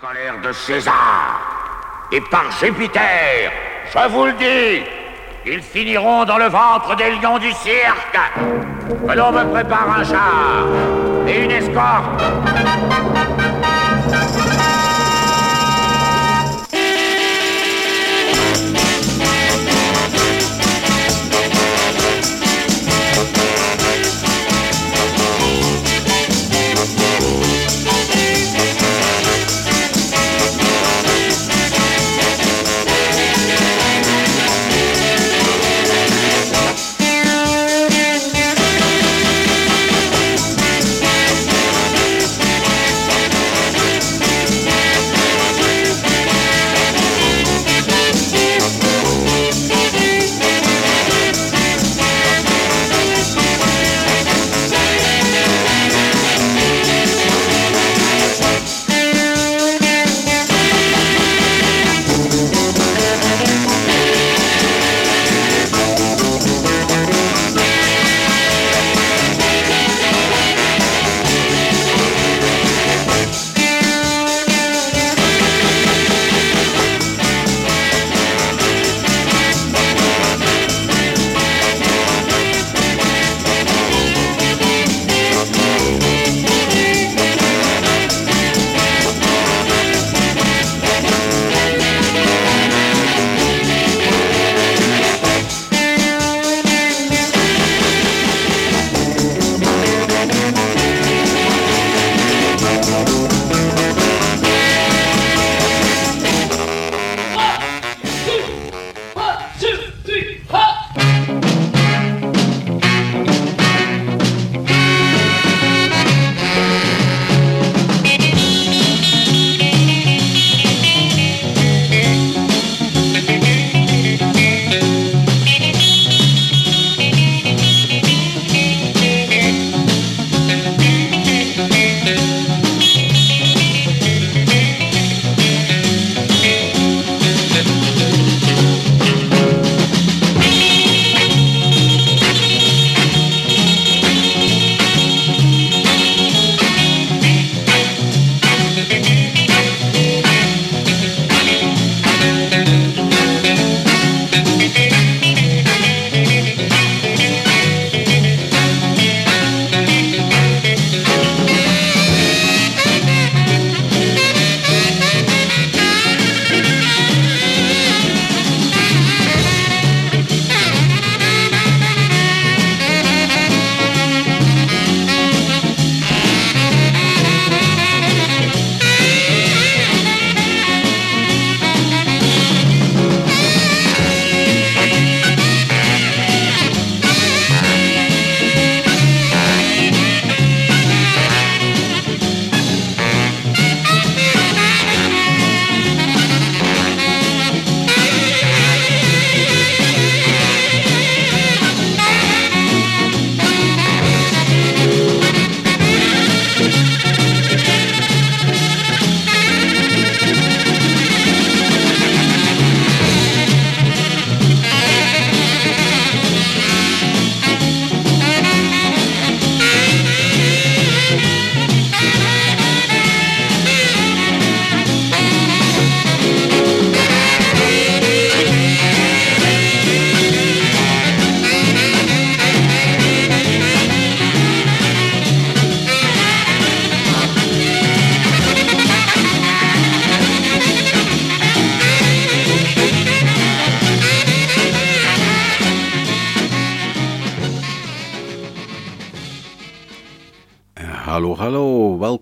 colère de César. Et par Jupiter, je vous le dis, ils finiront dans le ventre des lions du cirque. Que l'on me prépare un char et une escorte.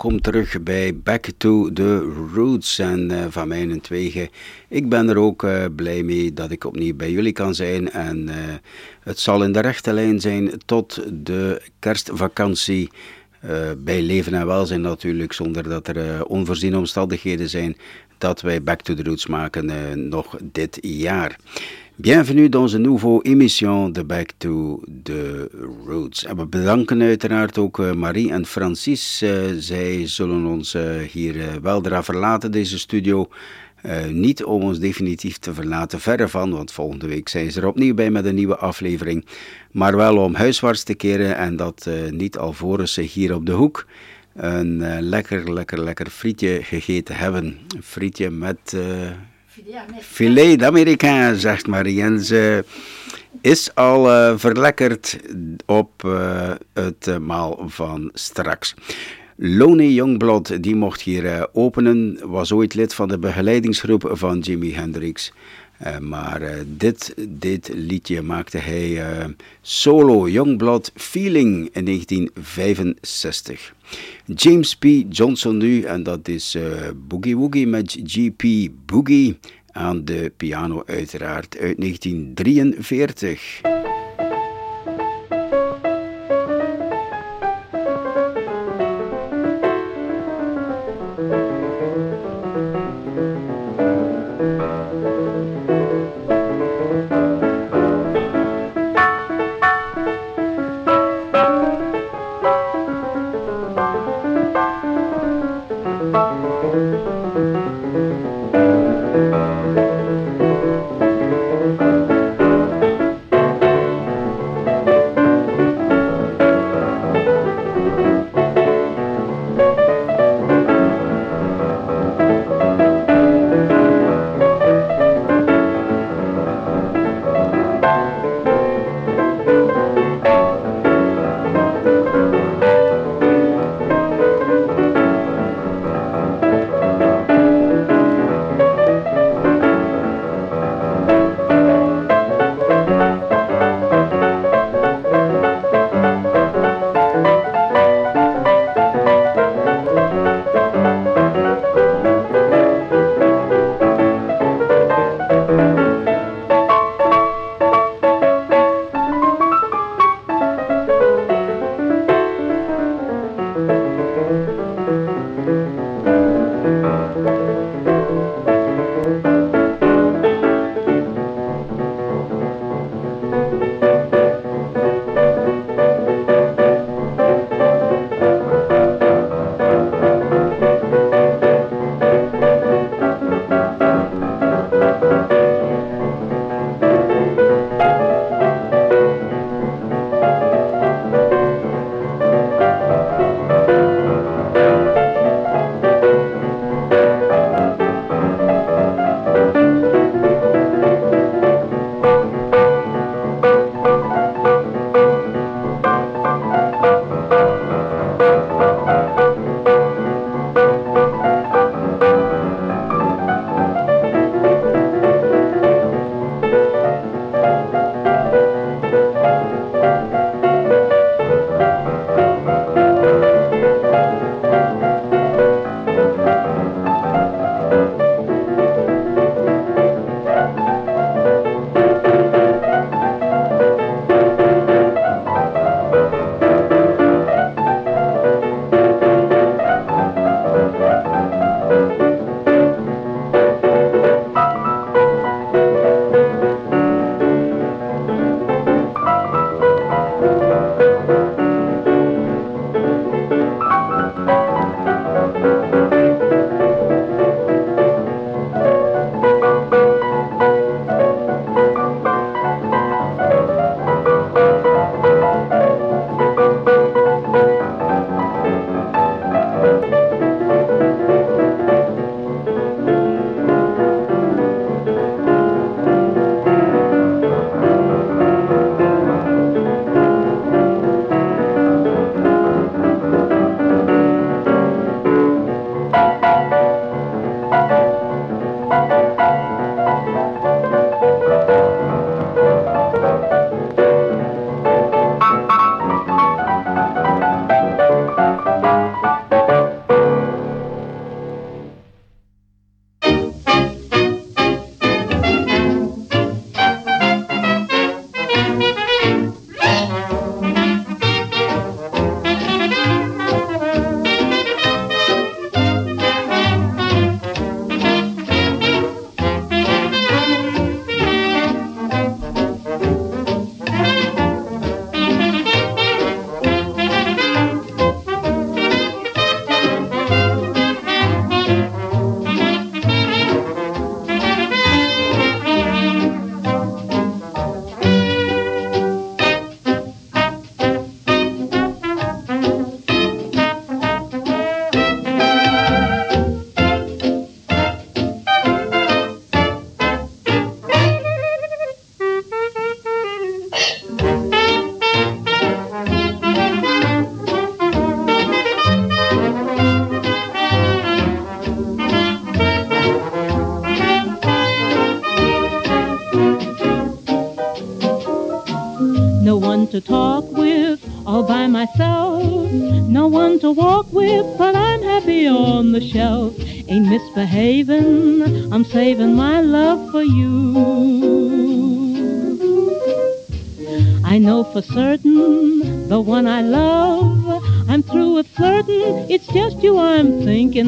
Welkom terug bij Back to the Roots. En uh, van mij en tweeën, ik ben er ook uh, blij mee dat ik opnieuw bij jullie kan zijn. En uh, het zal in de rechte lijn zijn tot de kerstvakantie. bij leven en welzijn natuurlijk, zonder dat er onvoorziene omstandigheden zijn, dat wij Back to the Roots maken nog dit jaar. Bienvenue dans een nouveau émission de Back to the Roots. En we bedanken uiteraard ook uh, Marie en Francis. Uh, zij zullen ons uh, hier weldra verlaten, deze studio. niet om ons definitief te verlaten, verre van, want volgende week zijn ze er opnieuw bij met een nieuwe aflevering. Maar wel om huiswaarts te keren en dat niet alvorens ze hier op de hoek een uh, lekker, lekker, lekker frietje gegeten hebben. Een frietje met uh, filet d'Americain, zegt Marie. Ze is al uh, verlekkerd op het maal van straks. Lonnie Youngblood, die mocht hier openen, was ooit lid van de begeleidingsgroep van Jimi Hendrix. Uh, maar uh, dit, dit liedje maakte hij uh, solo Youngblood Feeling in 1965. James P. Johnson nu, en dat is Boogie Woogie met GP Boogie aan de piano uiteraard uit 1943.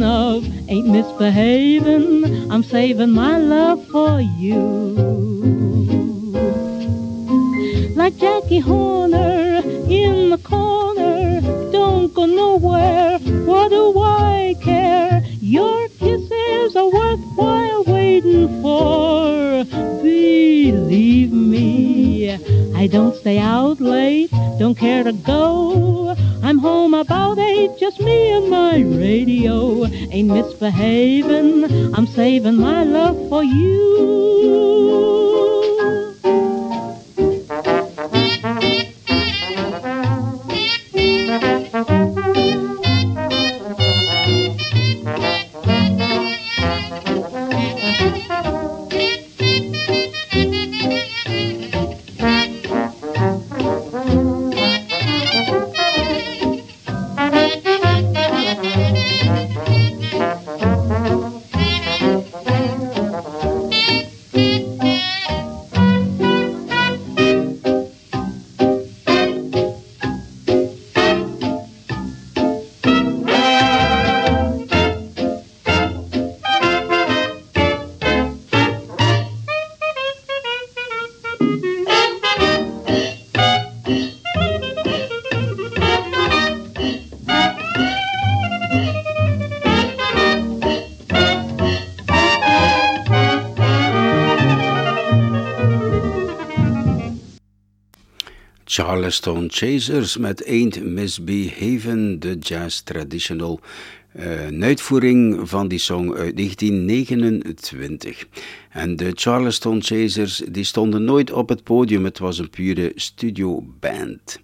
Of. Ain't misbehaving, I'm saving my love Charleston Chasers met Ain't Misbehaven, de jazz traditional. Een uitvoering van die song uit 1929. En de Charleston Chasers die stonden nooit op het podium, het was een pure studio band.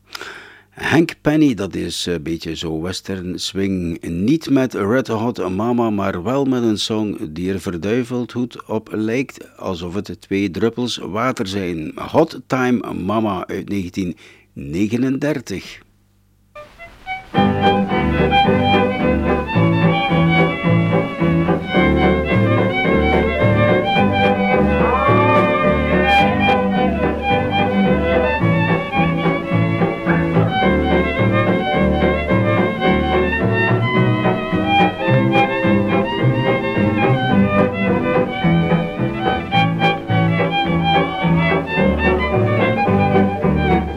Hank Penny, dat is een beetje zo western swing. Niet met Red Hot Mama, maar wel met een song die er verduiveld goed op lijkt. Alsof het twee druppels water zijn. Hot Time Mama uit 1939.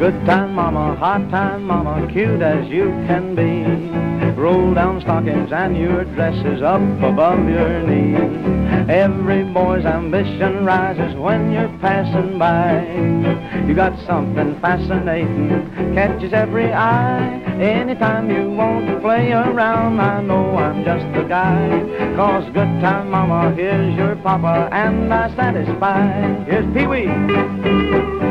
Good time mama, hot time mama, cute as you can be. Roll down stockings and your dress is up above your knee. Every boy's ambition rises when you're passing by. You got something fascinating, catches every eye. Anytime you want to play around, I know I'm just the guy. Cause good time mama, here's your papa, and I satisfy. Here's Pee-wee.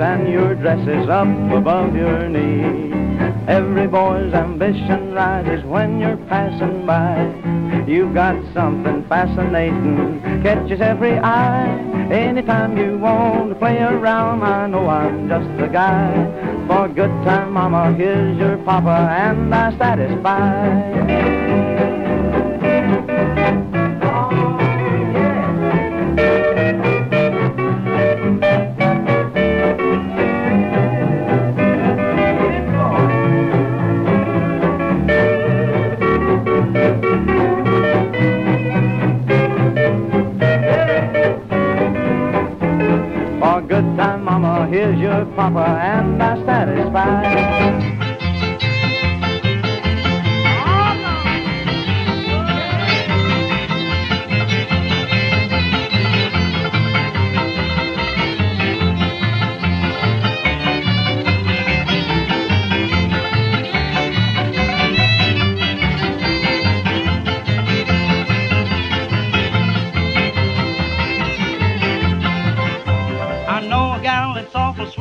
And your dress is up above your knee. Every boy's ambition rises when you're passing by. You've got something fascinating, catches every eye. Anytime you want to play around, I know I'm just the guy. For good time, mama, here's your papa, and I satisfy. Here's your papa, and I'm satisfied.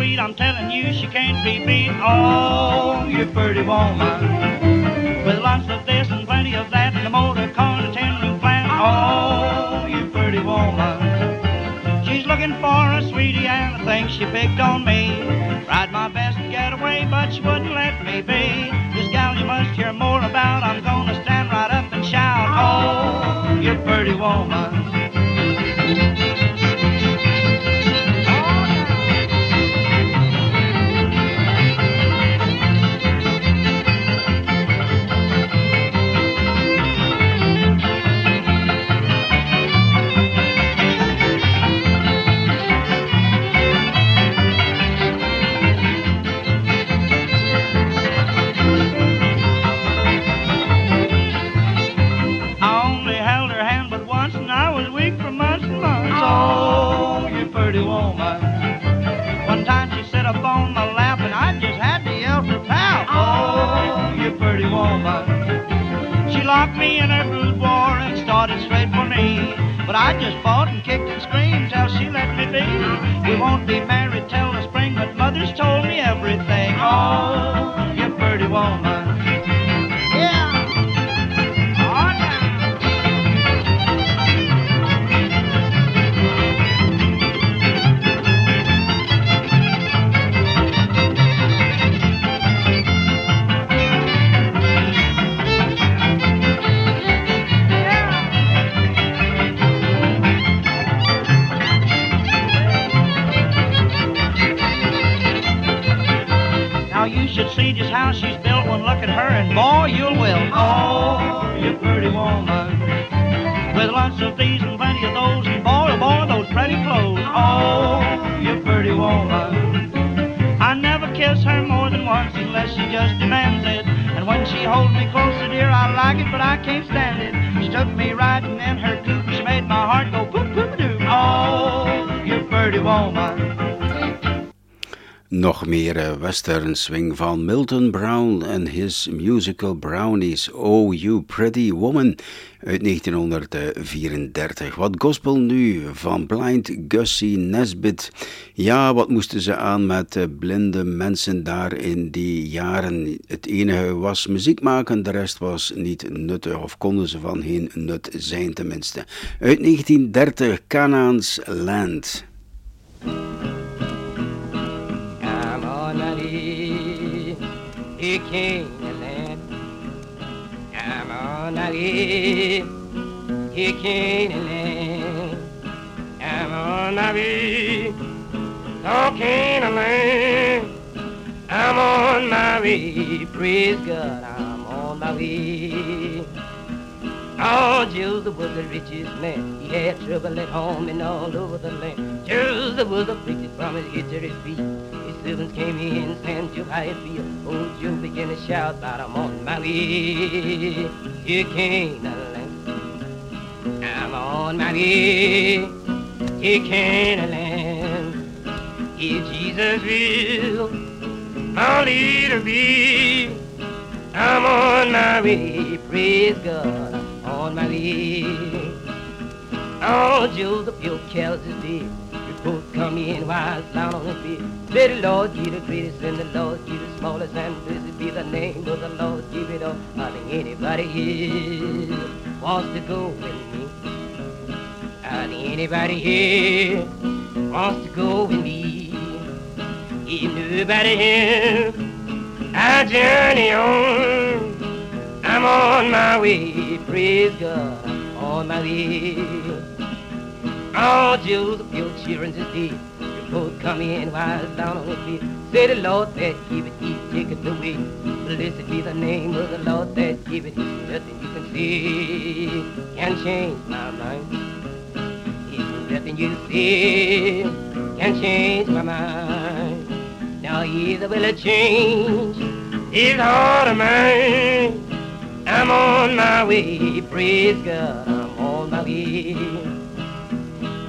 I'm telling you, she can't be beat. Oh, you pretty woman. With lots of this and plenty of that, and a motor car and a ten-room flat. Oh, you pretty woman. She's looking for a sweetie, and I think she picked on me. Tried my best to get away, but she wouldn't let me be. This gal you must hear more about. I'm gonna stand right up and shout. Oh, you pretty woman. But I just fought and kicked and screamed till she let me be. We won't be married till the spring, but mother's told me everything. Oh, you pretty woman. But I can't stand it. She me riding in her coupe, she made my heart go poop poop doo. Oh, you pretty woman. Nog meer eh, western swing van Milton Brown en his musical Brownies. Oh, You Pretty Woman uit 1934. Wat gospel nu van Blind Gussie Nesbitt. Ja, wat moesten ze aan met eh, blinde mensen daar in die jaren? Het enige was muziek maken, de rest was niet nuttig of konden ze van geen nut zijn tenminste. Uit 1930 Canaan's Land. Canaan. I'm on to Canaan. I'm on way to Canaan. I'm on my way, praise God, I'm on my way. Oh, Joseph was the richest man. He had trouble at home and all over the land. Joseph was afflicted from his head to his feet servants came in, and how it feel. Old Joe began to shout, but I'm on my way to Canaan. I'm on my way to Canaan. If Jesus will, I'll lead a be. I'm on my way, praise God, I'm on my way. Oh, the pure cows is dead. Come in while down on bed. May the Lord give the greatest and the Lord give the smallest, and blessed be the name of the Lord. Give it all. I think anybody here wants to go with me. I think anybody here wants to go with me. If nobody here, I journey on. I'm on my way, praise God, on my way. Oh, All Joseph, your children's is dead You both come in while down on his feet. Say the Lord that give it, he take it away. Blessed be the name of the Lord that give it. Nothing you can see can change my mind. It's nothing you see can change my mind. Now either will it change his heart of mine. I'm on my way, praise God, I'm on my way.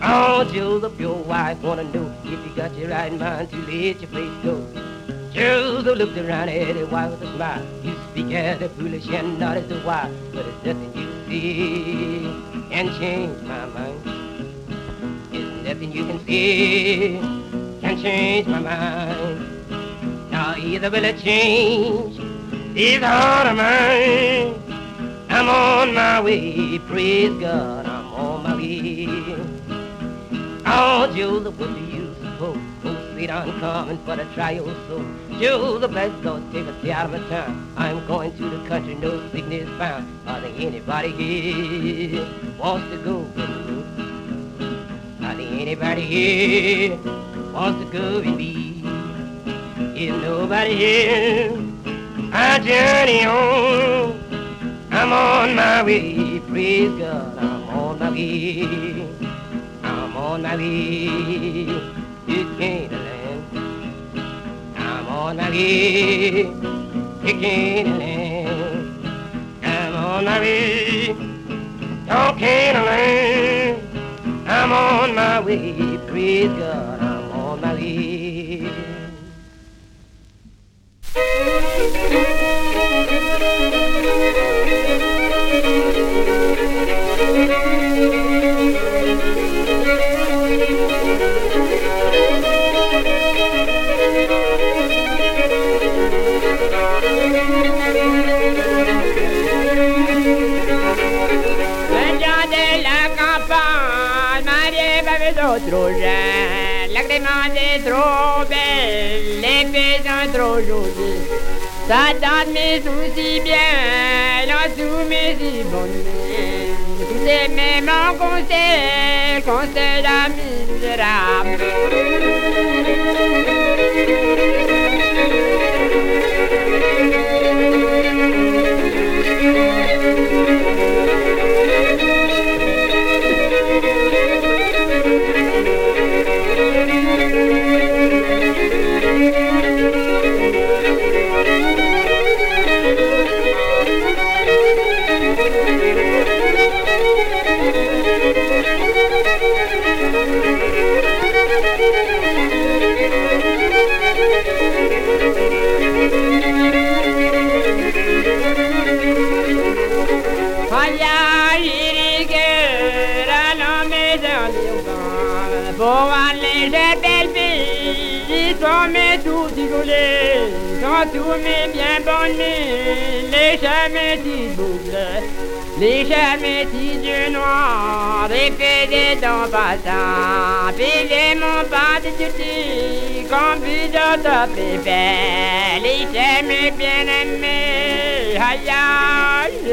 Oh, Joseph, your wife wanna know if you got your right mind to let your place go. Joseph looked around at his wife with a smile. You speak as a foolish and not as a wise, but it's nothing you see can change my mind. It's nothing you can see can change my mind. Now either will it change this heart of mine. I'm on my way, praise God, I'm on my way. Oh, Joseph, what do you suppose? Oh, sweet, coming for the try your soul. Joseph, let's go take stay out of my town. I'm going to the country, no sickness found. Are there anybody here wants to go with me? Are there anybody here wants to go with me? If nobody here, I journey on. I'm on my way, praise God, I'm on my way. I'm on my way to Canaan. I'm on my way to Canaan. I'm on my way to Canaan. I'm on my way, praise God, I'm on my way. trop jeune, l'agrément est trop belle, les paysans trop jolis. Ça donne mes soucis bien, l'en sous mes ibonnés. C'est même en conseil, conseil la misérable. jamais tout digouler, dans tous mes bien bonnes mines, les jamais dits boucles, les jamais dits yeux noirs, répétez dans passant, pilez mon pas de tutti, comme dans ta pépère, les jamais bien aimés, aïe aïe,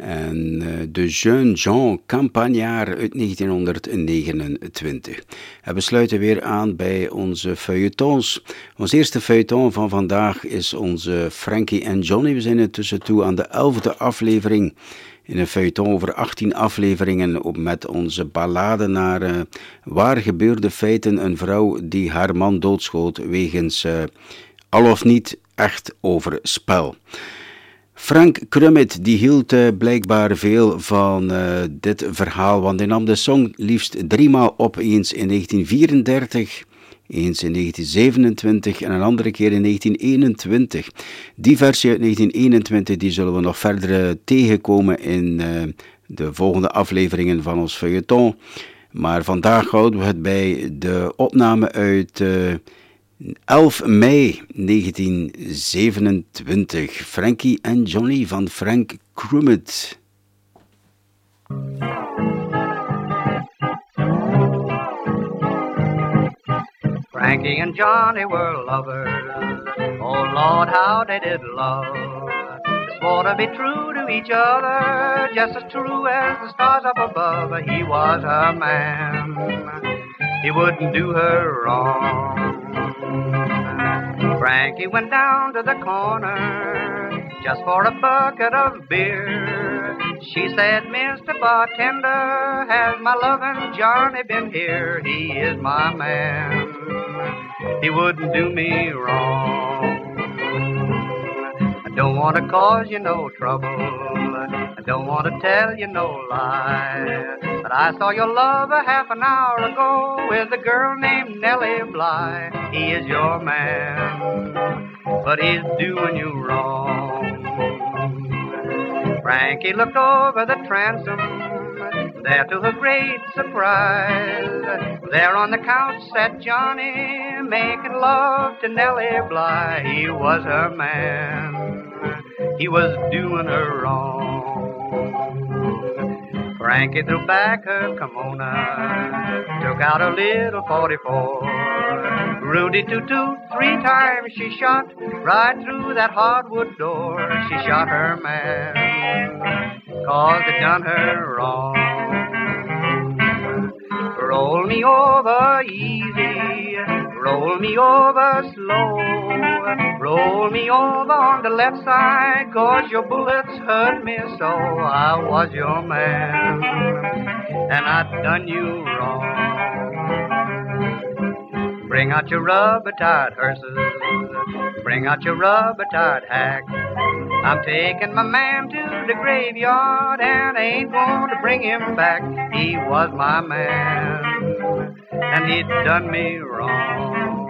en eh, de Jeune Jean Campagnard uit 1929. En we sluiten weer aan bij onze feuilletons. Ons eerste feuilleton van vandaag is onze Frankie en Johnny. We zijn intussen toe aan de elfde aflevering in een feuilleton over 18 afleveringen op- met onze ballade naar eh, waar gebeurde feiten een vrouw die haar man doodschoot wegens eh, al of niet echt overspel. Frank Krummet die hield eh, blijkbaar veel van eh, dit verhaal, want hij nam de song liefst driemaal op, eens in 1934, Eens in 1927 en een andere keer in 1921. Die versie uit 1921 die zullen we nog verder eh, tegenkomen in de volgende afleveringen van ons feuilleton. Maar vandaag houden we het bij de opname uit 11 mei 1927. Frankie en Johnny van Frank Crumit. Frankie and Johnny were lovers. Oh Lord, how they did love. They swore to be true to each other, just as true as the stars up above. He was a man. He wouldn't do her wrong. Frankie went down to the corner just for a bucket of beer. She said, Mr. Bartender, has my loving Johnny been here? He is my man. He wouldn't do me wrong. I don't want to cause you no trouble. I don't want to tell you no lie. But I saw your lover half an hour ago with a girl named Nellie Bly. He is your man, but he's doing you wrong. Frankie looked over the transom, there to her great surprise. There on the couch sat Johnny, making love to Nellie Bly. He was her man, he was doing her wrong. Frankie threw back her kimono, took out a little 44. Rudy toot three times she shot, right through that hardwood door. She shot her man, cause it done her wrong. Roll me over easy, roll me over slow. Roll me over on the left side, cause your bullets hurt me so. I was your man, and I've done you wrong. Bring out your rubber-tired hearses, bring out your rubber-tired hack. I'm taking my man to the graveyard and I ain't going to bring him back. He was my man and he'd done me wrong.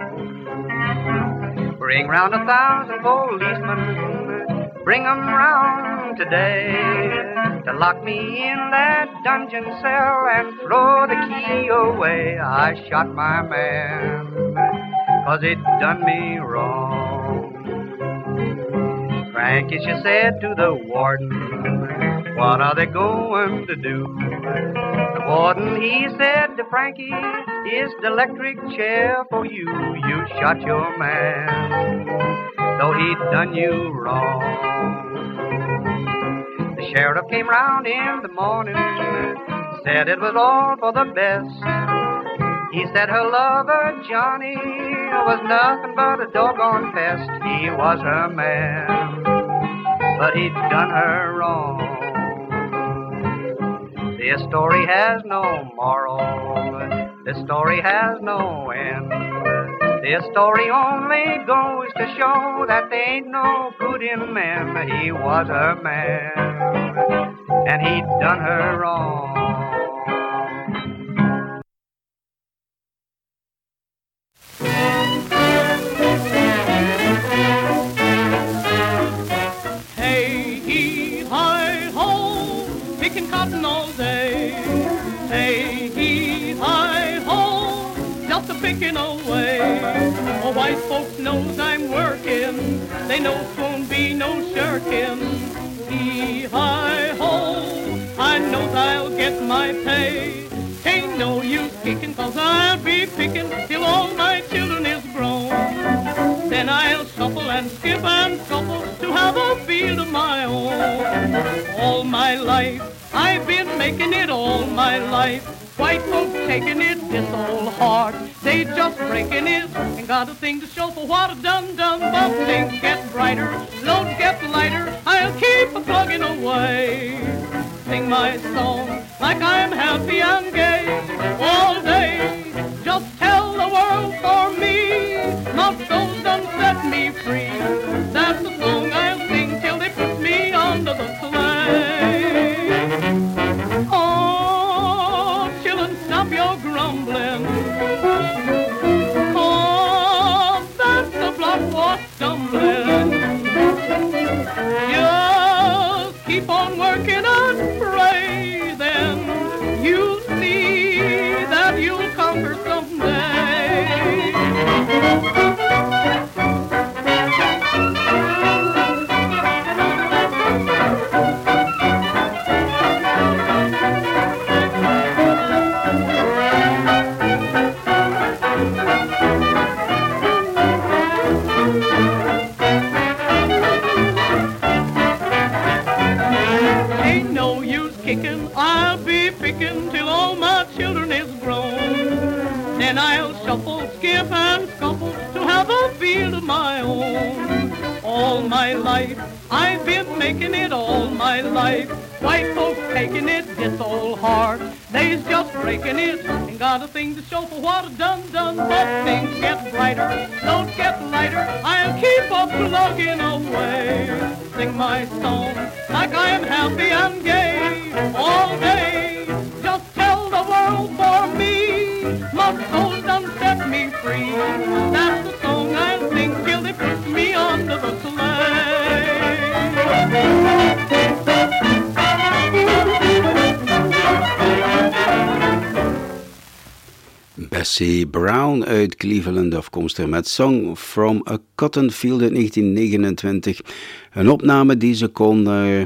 Bring round a thousand policemen, bring 'em round today to lock me in that dungeon cell and throw the key away. I shot my man, cause he'd done me wrong. Frankie, she said to the warden, what are they going to do? The warden, he said to Frankie, is the electric chair for you. You shot your man, though he'd done you wrong. The sheriff came round in the morning, said it was all for the best. He said her lover, Johnny, was nothing but a doggone pest. He was her man, but he'd done her wrong. This story has no moral, this story has no end. This story only goes to show that there ain't no good in men. He was her man, and he'd done her wrong. Picking away. Oh, white folks knows I'm working, they know won't be no shirking. He, hi, ho, I knows I'll get my pay. Ain't no use kicking, cause I'll be picking till all my children is grown. Then I'll shuffle and skip and shuffle to have a field of my own. All my life, I've been making it all my life. White folks taking it this old hard. They just breaking it and got a thing to show for what a done done. But things get brighter, loads get lighter. I'll keep a plugging away. Sing my song like I'm happy and gay all day. Just tell the world Cleveland afkomstig met Song from a Cotton Field uit 1929. Een opname die ze kon, uh,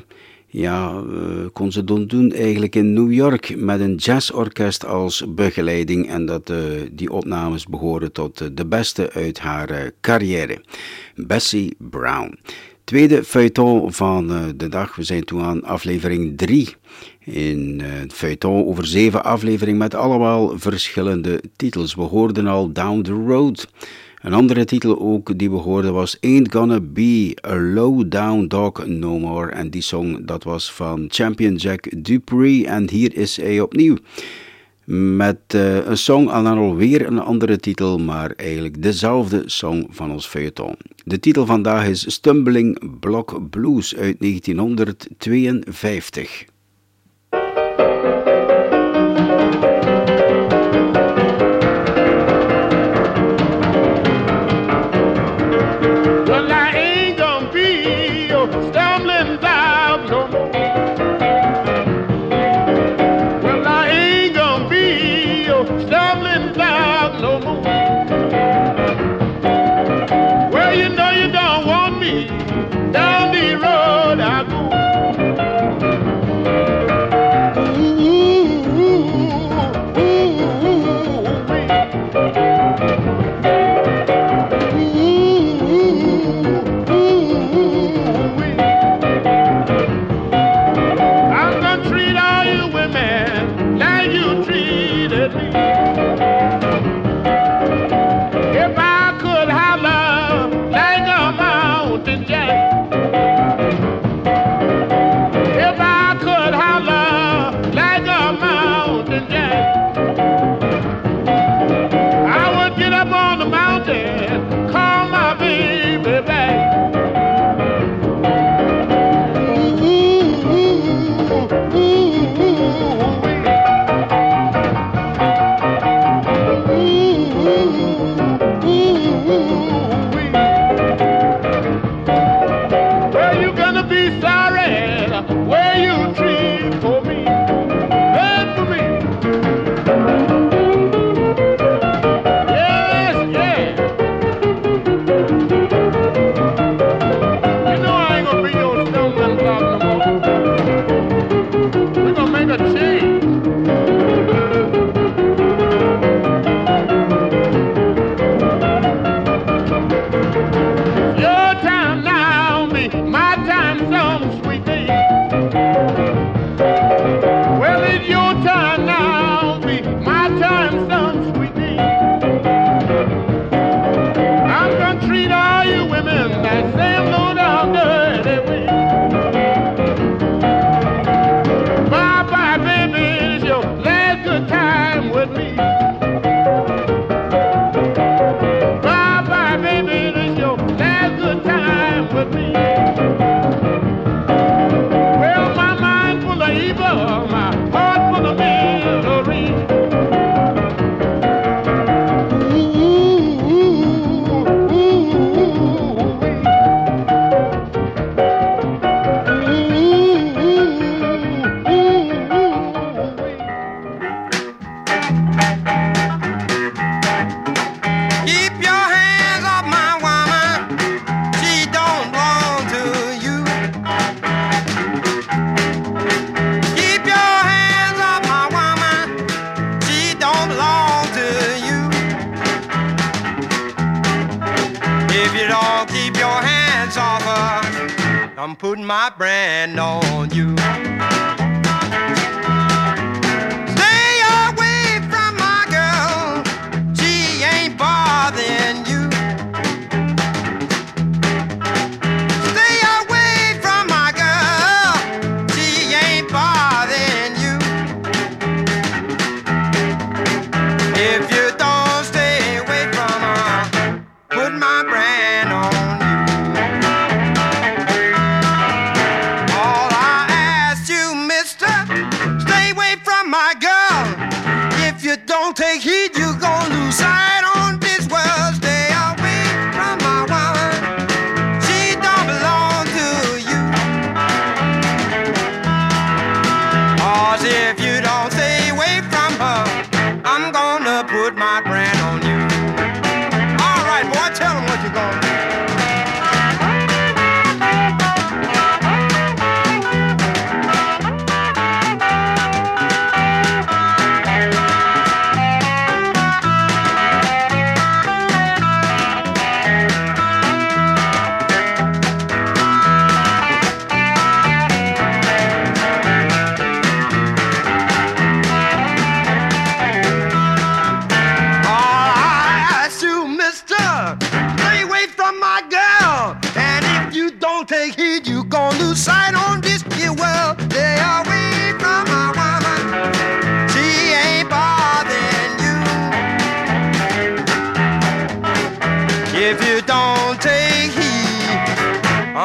ja, uh, kon ze doen eigenlijk in New York met een jazzorkest als begeleiding. En dat, uh, die opnames behoren tot de beste uit haar carrière. Bessie Brown. Tweede feuilleton van de dag. We zijn toen aan aflevering 3 in het feuilleton over zeven afleveringen met allemaal verschillende titels. We hoorden al Down the Road. Een andere titel ook die we hoorden was Ain't Gonna Be a Low Down Dog No More. En die song dat was van Champion Jack Dupree. En hier is hij opnieuw. Met uh, een song en dan alweer een andere titel, maar eigenlijk dezelfde song van ons feuilleton. De titel vandaag is Stumbling Block Blues uit 1952.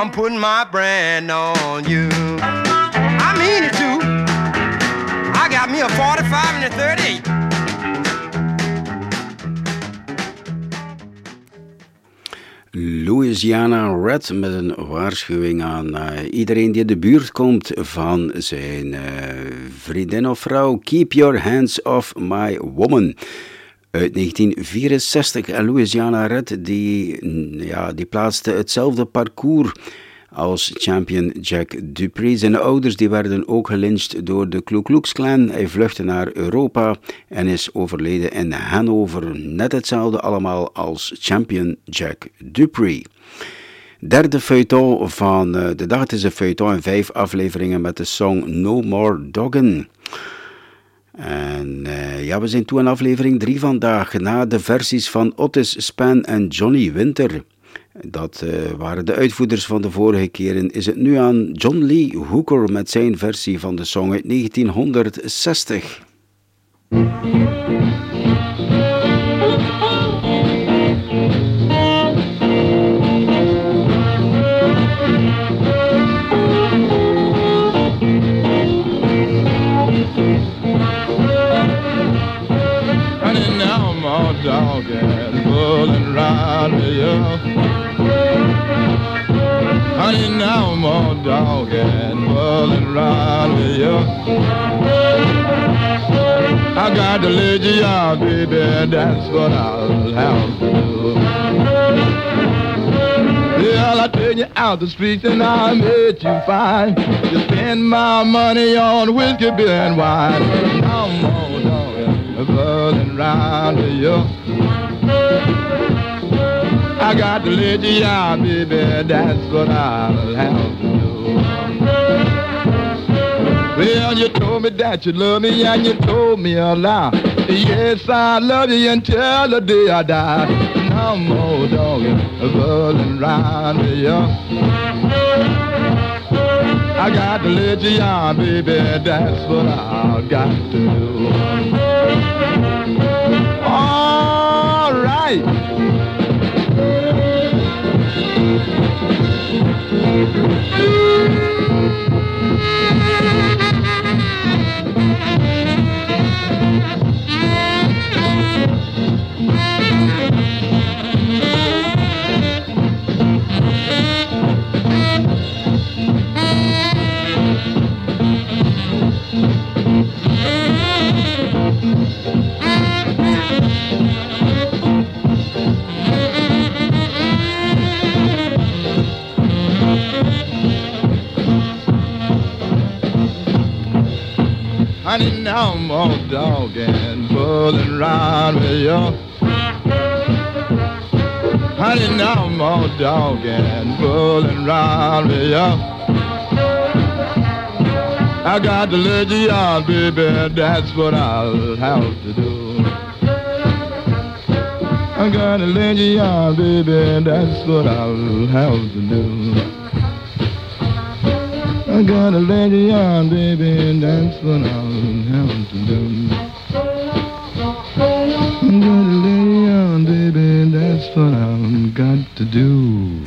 I'm putting my brand on you. I mean it too. I got me a 45 and a 38. Louisiana Red met een waarschuwing aan eh, iedereen die in de buurt komt van zijn eh, vriendin of vrouw. Keep your hands off my woman. Uit 1964. En Louisiana Red die, mm, ja, die plaatste hetzelfde parcours als champion Jack Dupree. Zijn ouders die werden ook gelyncht door de Ku Klux Klan. Hij vluchtte naar Europa en is overleden in Hannover. Net hetzelfde allemaal als champion Jack Dupree. Derde feuilleton van eh, de dag. Het is een feuilleton in vijf afleveringen met de song No More Doggin'. En uh, ja, we zijn toe aan aflevering 3 vandaag, na de versies van Otis Span en Johnny Winter. Dat uh, waren de uitvoerders van de vorige keren. Is het nu aan John Lee Hooker met zijn versie van de song uit 1960. Up. Honey, now I'm all dog and round me up. I got to lead you out, baby, that's what I'll have to do. Well, I take you out the streets and I met you fine. You spend my money on whiskey, beer, and wine. Now I'm all dog and pulling round me up. I got to let you out, baby, that's what I'll have to do. Well, you told me that you love me and you told me a lie. Yes, I love you until the day I die. Now I'm all dog rolling round me up. I got to let you out, baby, that's what I got to do. All right. Thank you. Honey, now I'm all dog and pulling round with you. Honey, now I'm all dog and pulling round with you. I got to let you out, baby, that's what I'll have to do. I gotta let you ah, out, baby, that's what I'll have to do. I gotta let you out, baby, and that's what I'll have to do. I gotta let you out, baby, and that's what I've got to do.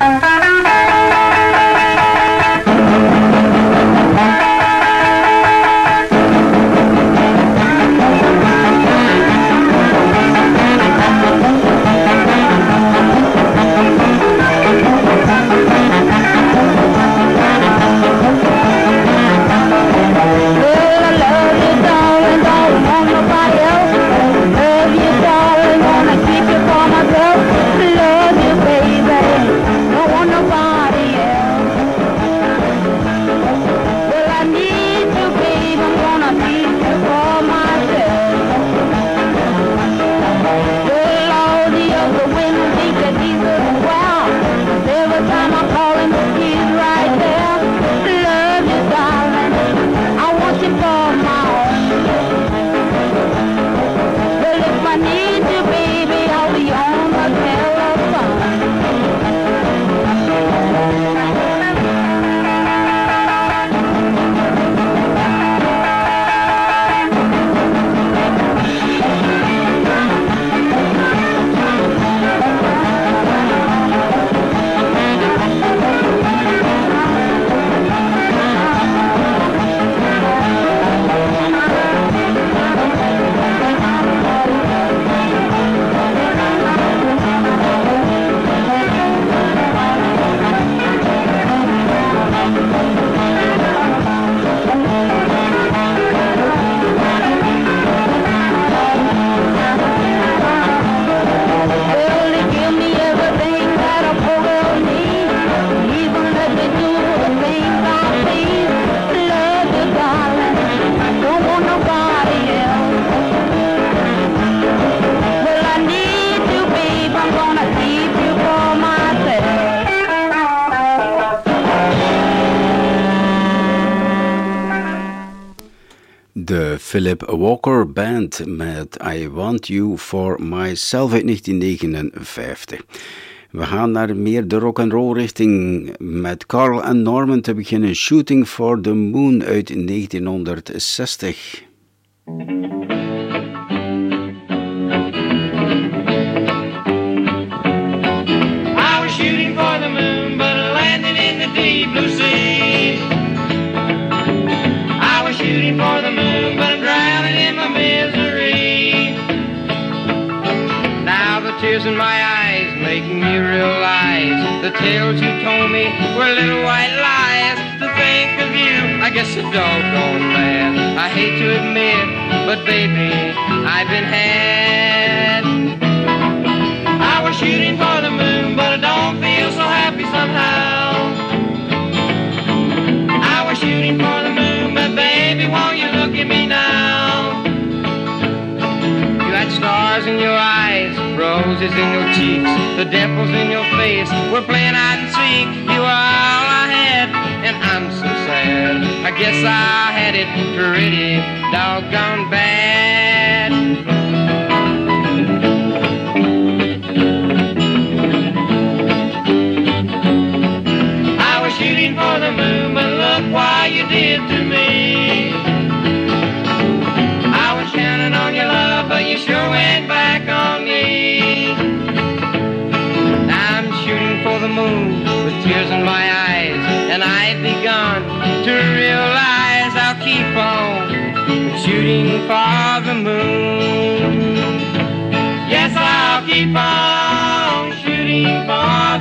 Philip Walker Band met I Want You For Myself uit 1959. We gaan naar meer de rock and roll richting met Carl en Norman te beginnen Shooting for the Moon uit 1960. The dimples in your face. We're playing hide and seek. You are all I had, and I'm so sad. I guess I had it pretty doggone bad. I was shooting for the moon, but look what you did to me. I was counting on your love, but you sure went back tears in my eyes, and I've begun to realize I'll keep on shooting for the moon. Yes, I'll keep on shooting for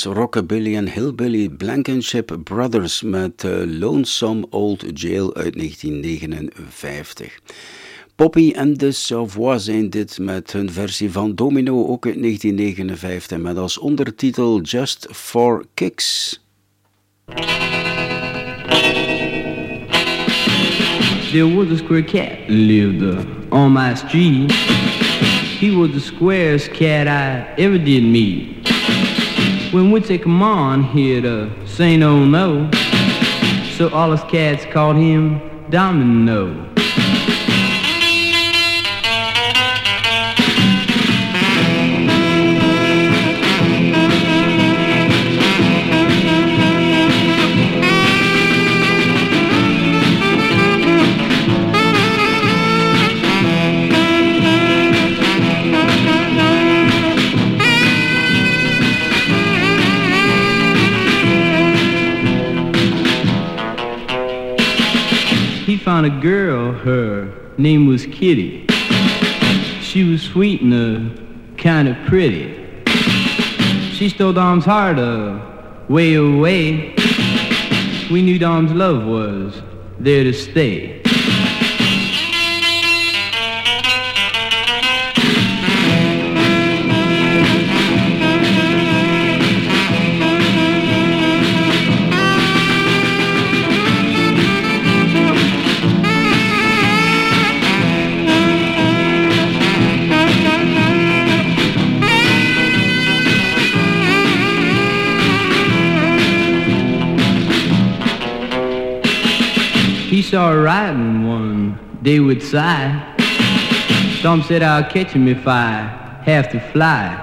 Rockabilly en Hillbilly Blankenship Brothers met uh, Lonesome Old Jail uit 1959. Poppy and the Savoie zijn dit met hun versie van Domino, ook uit 1959, met als ondertitel Just for Kicks. There was a square cat lived on my street. He was the squarest cat I ever did meet. When we take him on, he'd uh, say no no. So all his cats called him Domino. Name was Kitty. She was sweet and uh, kind of pretty. She stole Dom's heart uh, way away. We knew Dom's love was there to stay. Saw riding one day with sigh. Some said, I'll catch him if I have to fly.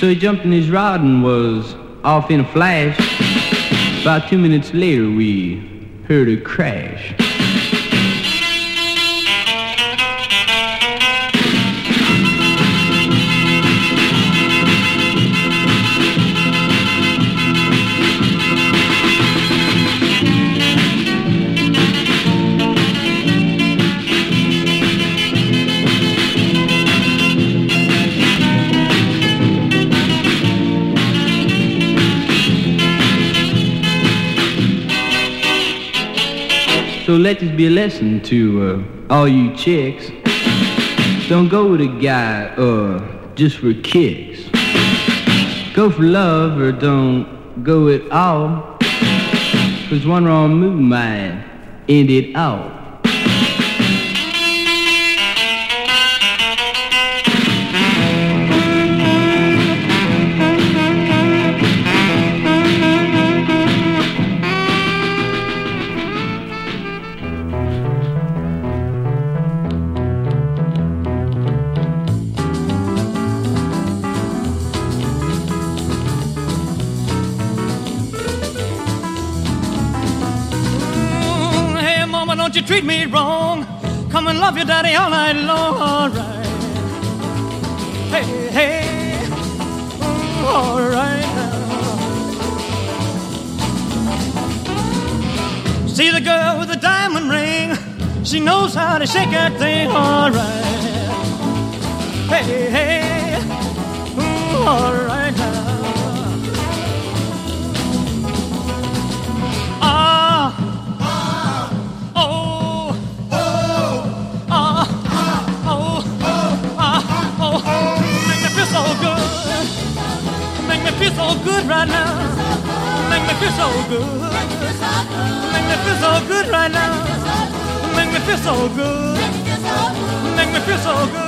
So he jumped in his rod and was off in a flash. About two minutes later, we heard a crash. So let this be a lesson to uh, all you chicks. Don't go with a guy uh, just for kicks. Go for love or don't go at all. Cause one wrong move might end it all. Treat me wrong. Come and love your daddy all night long, alright. Hey, hey, alright See the girl with the diamond ring, she knows how to shake that thing, alright. Hey, hey, alright feel so good right now. Make me feel so good. Make me feel so good right now. Make me feel so good. Make me feel so good.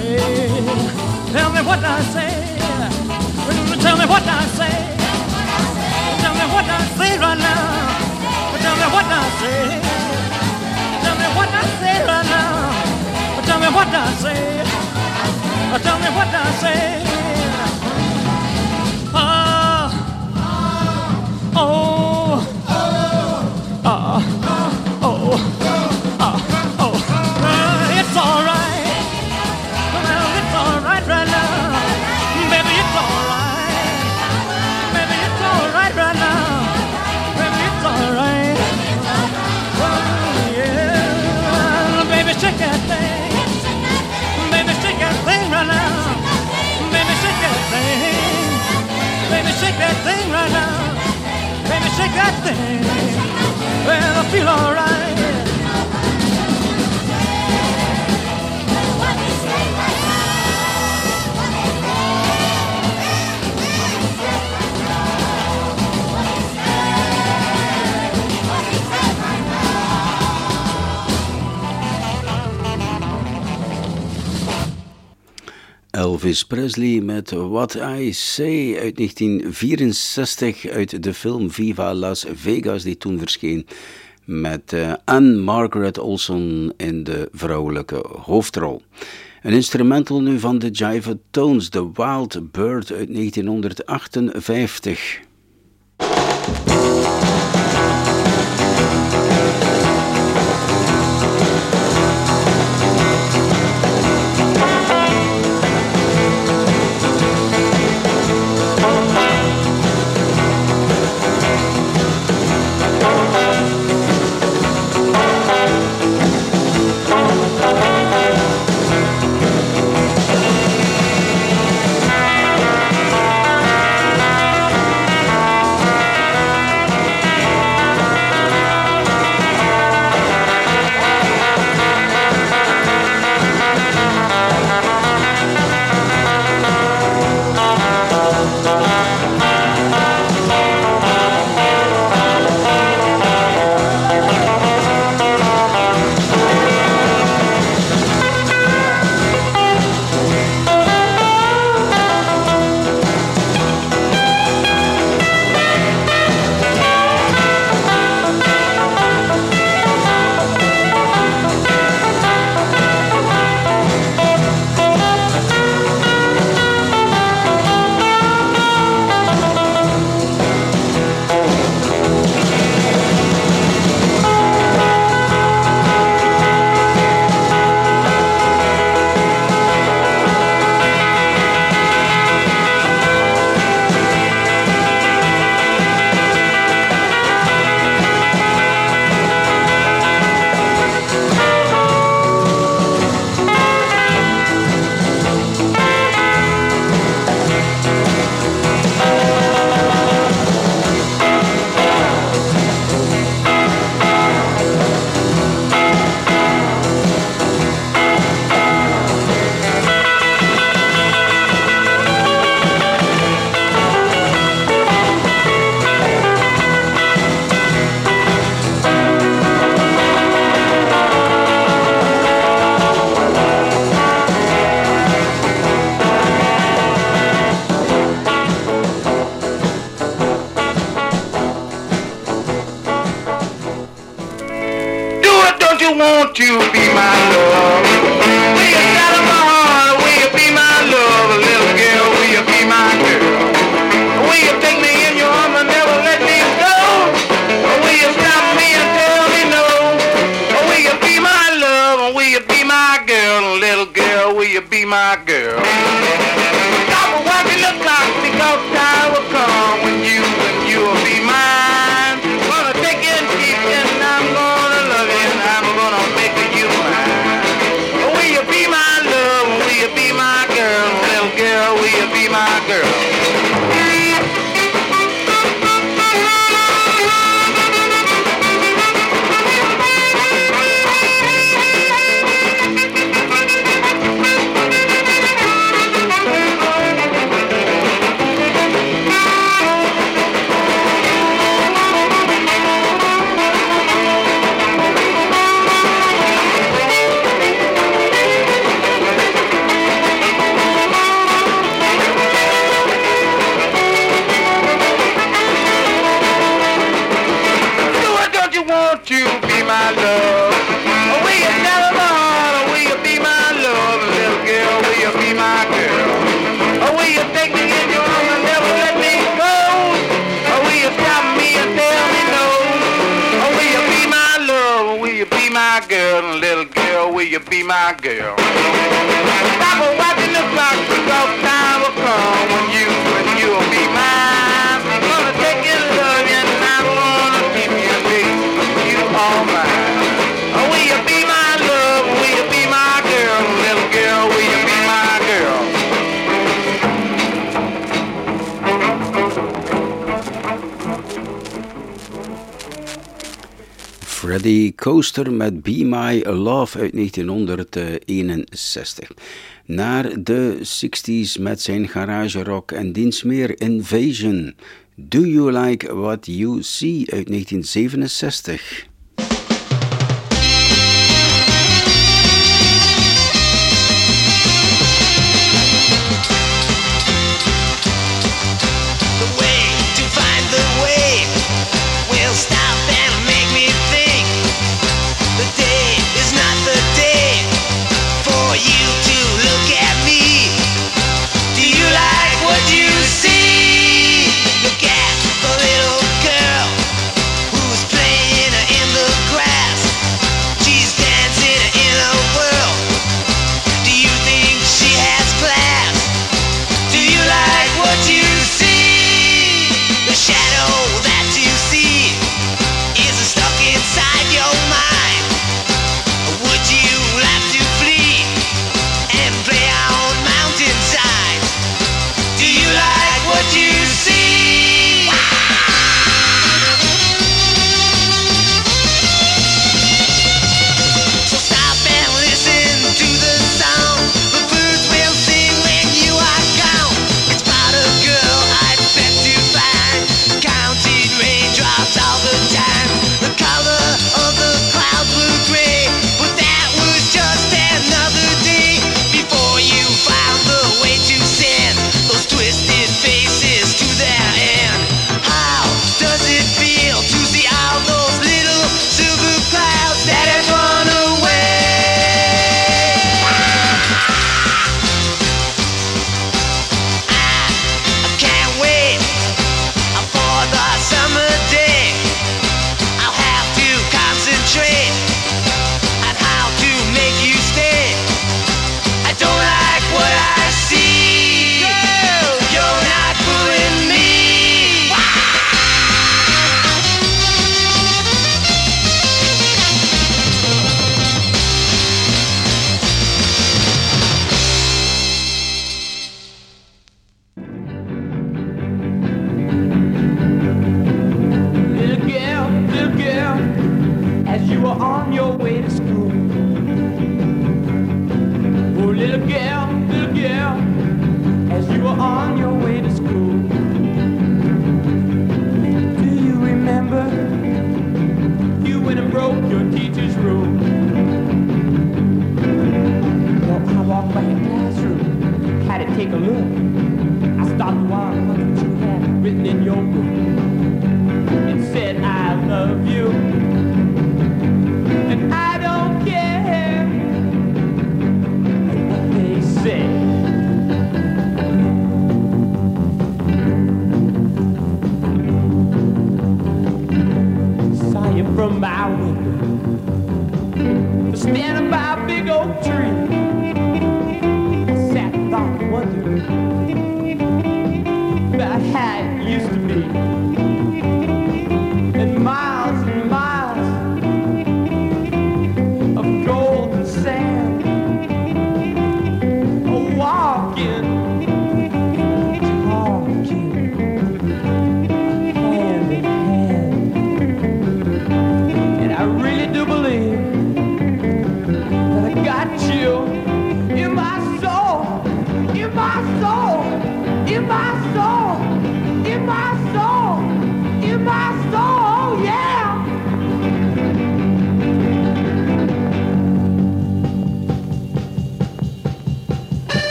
say. Tell me what I say. Tell me what I say. Tell me what I say right now. Tell me what I say. Tell me what I say right now. Tell me what I say. Tell me what I say. Well, I feel alright. Elvis Presley met What I Say uit 1964 uit de film Viva Las Vegas, die toen verscheen. Met eh, Anne Margaret Olson in de vrouwelijke hoofdrol. Een instrumental nu van de Jive Tones, The Wild Bird uit 1958. Met Be My Love uit 1961. Naar de 60s met zijn garage rock en diens meer Invasion. Do You Like What You See uit 1967.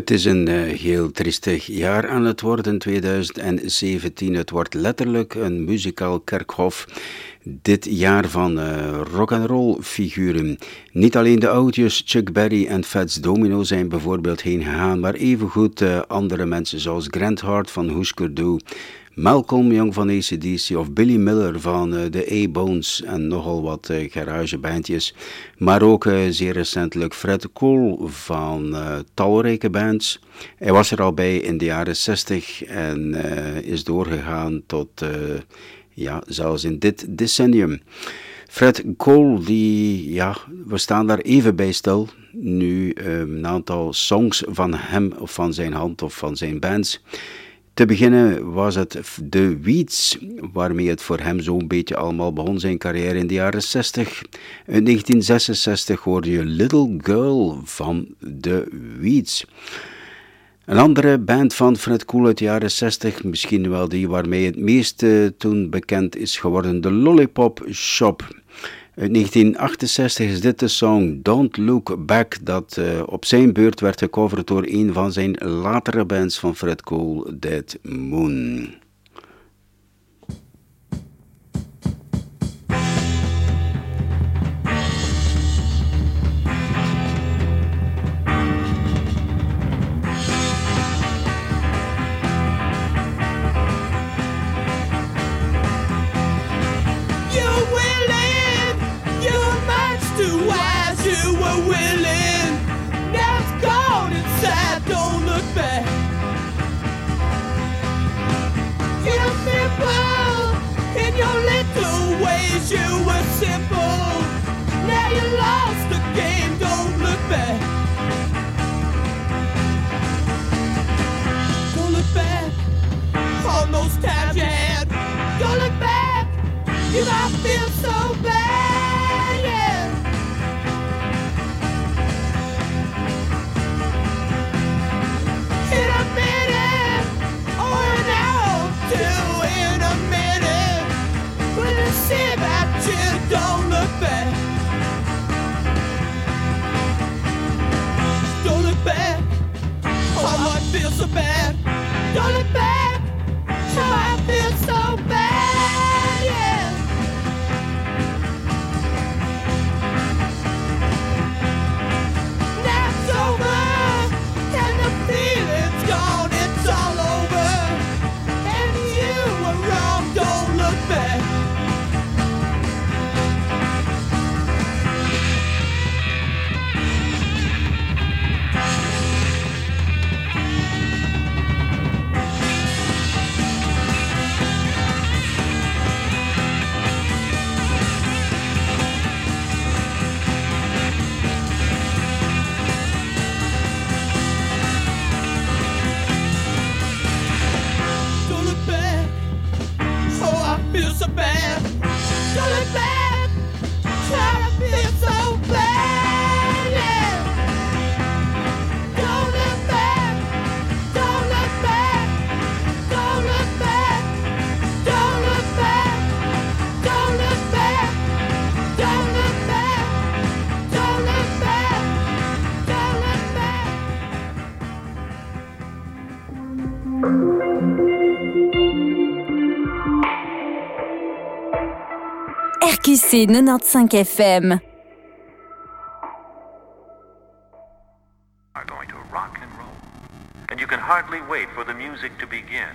Het is een uh, heel triestig jaar aan het worden, 2017. Het wordt letterlijk een muzikaal kerkhof. Dit jaar van uh, rock and roll figuren. Niet alleen de oudjes Chuck Berry en Fats Domino zijn bijvoorbeeld heen gegaan, maar evengoed uh, andere mensen zoals Grant Hart van Husker Du, Malcolm Young van ACDC of Billy Miller van uh, de A-Bones en nogal wat uh, garagebandjes. Maar ook uh, zeer recentelijk Fred Cole van talrijke bands. Hij was er al bij in de jaren 60 en is doorgegaan tot ja, zelfs in dit decennium. Fred Cole, die, ja, we staan daar even bij stil. Nu een aantal songs van hem of van zijn hand of van zijn bands. Te beginnen was het The Weeds, waarmee het voor hem zo'n beetje allemaal begon zijn carrière in de jaren 60. In 1966 hoorde je Little Girl van The Weeds. Een andere band van Fred Cool uit de jaren 60, misschien wel die waarmee het meest toen bekend is geworden, de Lollipop Shop. Uit 1968 is dit de song Don't Look Back, dat uh, op zijn beurt werd gecoverd door een van zijn latere bands van Fred Cole, Dead Moon. you I feel so bad, yeah. In a minute, or an hour two in a minute, when I see that you don't look back. Don't look back, oh I feel so bad. Don't look back. so bad. C'est 95 FM. Are going to rock and roll. And you can hardly wait for the music to begin.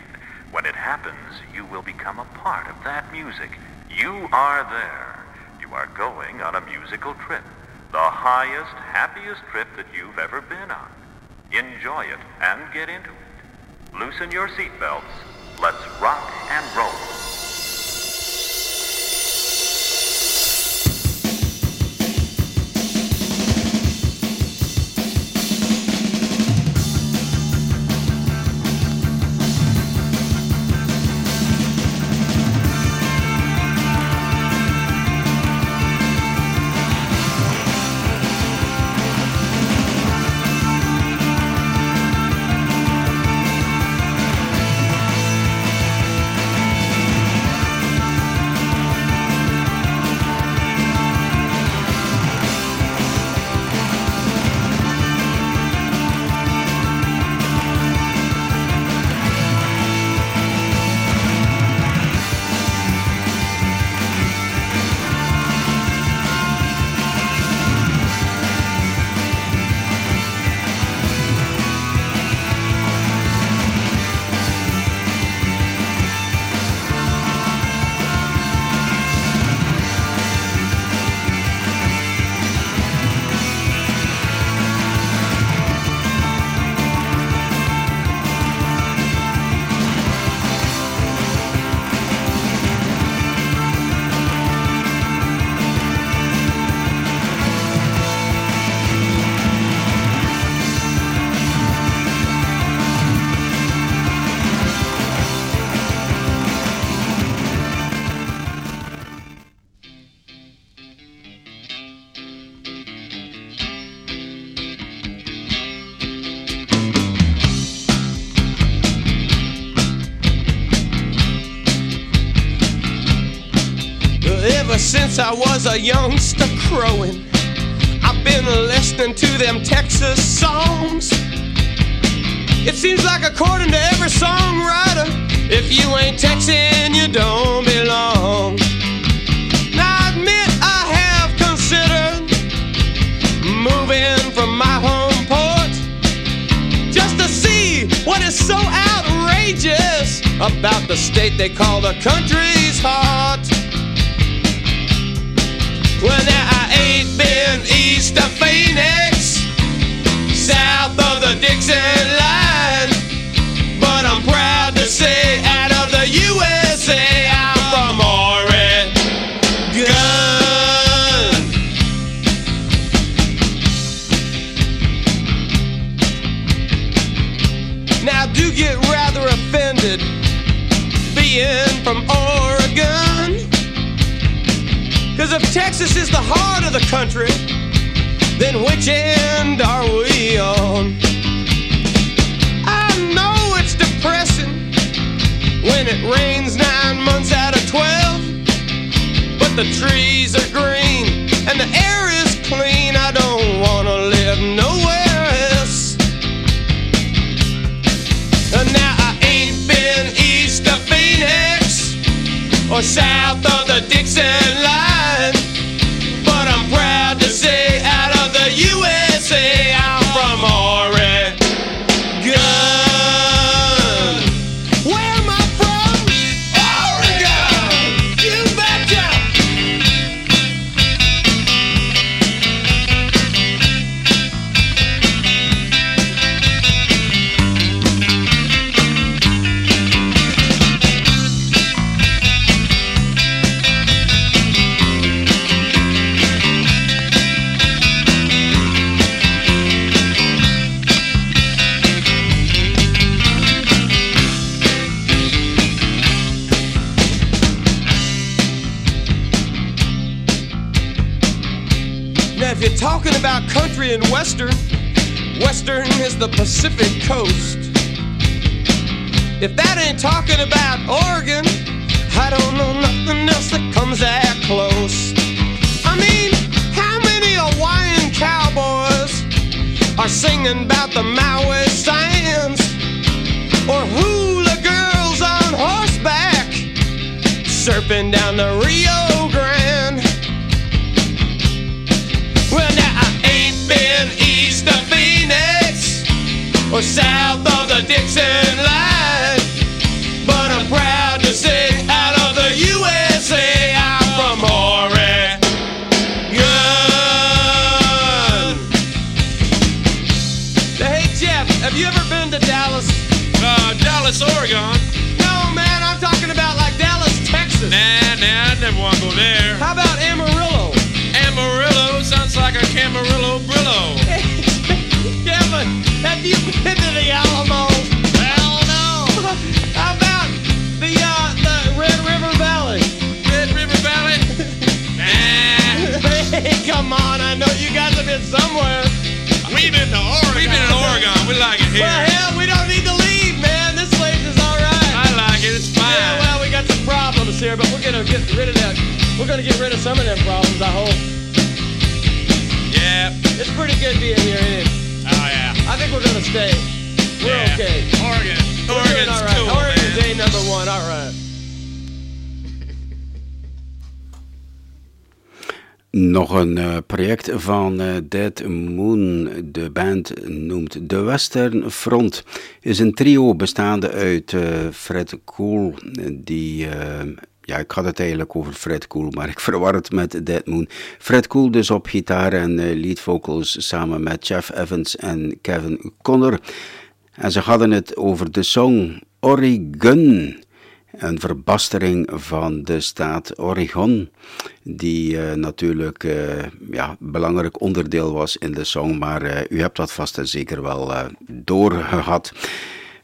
When it happens, you will become a part of that music. You are there. You are going on a musical trip. The highest, happiest trip that you've ever been on. Enjoy it and get into it. Loosen your seatbelts. Let's rock and roll. Since I was a youngster crowing. I've been listening to them Texas songs. It seems like according to every songwriter, if you ain't Texan, you don't belong. Now I admit I have considered moving from my home port just to see what is so outrageous about the state they call the country's heart. Well, now I ain't been east of Phoenix, south of the Dixon line, Cause if Texas is the heart of the country, then which end are we on? I know it's depressing when it rains nine months out of twelve, but the trees are green and the air is clean. I don't wanna live nowhere else. And now I ain't been east of Phoenix or south of the Dixon line, Dead Moon. De band noemt The Western Front. Is een trio bestaande uit eh, Fred Cool, die... eh, ja, ik had het eigenlijk over Fred Cool, maar ik verwar het met Dead Moon. Fred Cool dus op gitaar en eh, lead vocals samen met Jeff Evans en Kevin Connor. En ze hadden het over de song Oregon. Een verbastering van de staat Oregon, die eh, natuurlijk eh, ja, belangrijk onderdeel was in de song, maar eh, u hebt dat vast en zeker wel eh, doorgehad.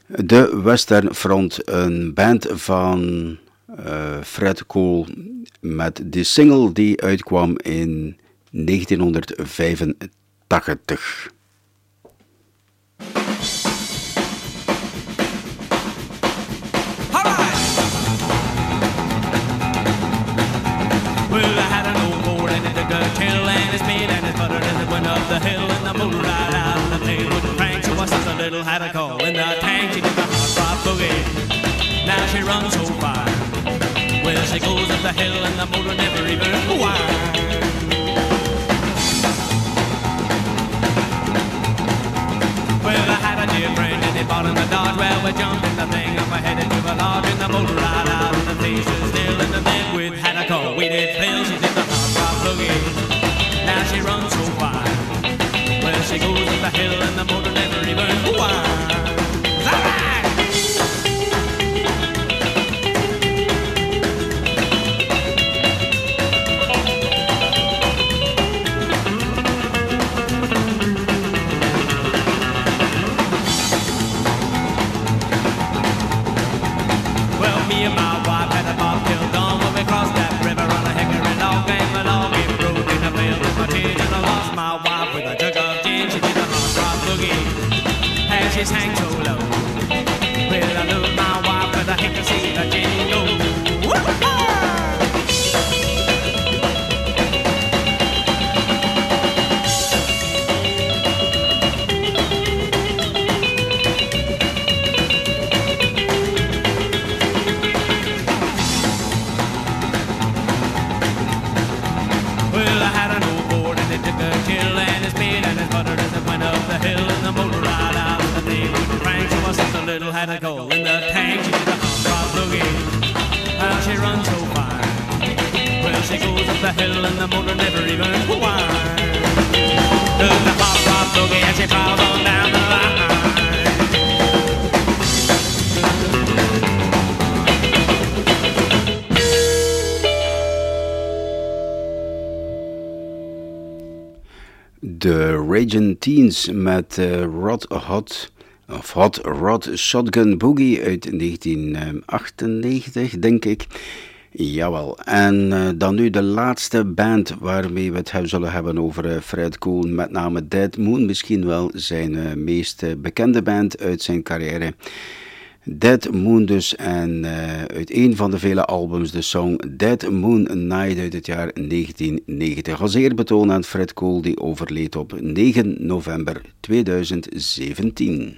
De Western Front, een band van Fred Cole met de single die uitkwam in 1985. It and it went up the hill and the motor right out of the thing wouldn't crank. So I says a little had a call in the tank. She did the hot rod boogie. Now she runs so far. Well, she goes up the hill and the motor never even whine. Well, I had a dear friend and he bought in the Dodge. Well, we jumped in the thing and we headed to the lodge and the motor right out and the face is still in the bed with had a call. We did Phil, she did the hot rod boogie. Now she runs so fine. Well, she goes up the hill and the motor never even whines. Sang so low. Well, I love my wife, but I hate to see the gin the hill and the motor never even whines. Does the hot rod boogie and she prowls on down the line. De Raging Teens met eh, Rod Hot, of Hot Rod Shotgun Boogie uit 1998, denk ik. Jawel, en eh, dan nu de laatste band waarmee we het zullen hebben over eh, Fred Koen, met name Dead Moon, misschien wel zijn eh, meest bekende band uit zijn carrière. Dead Moon dus, en uit een van de vele albums de song Dead Moon Night uit het jaar 1990. Als eerbetoon aan Fred Cole, die overleed op 9 november 2017.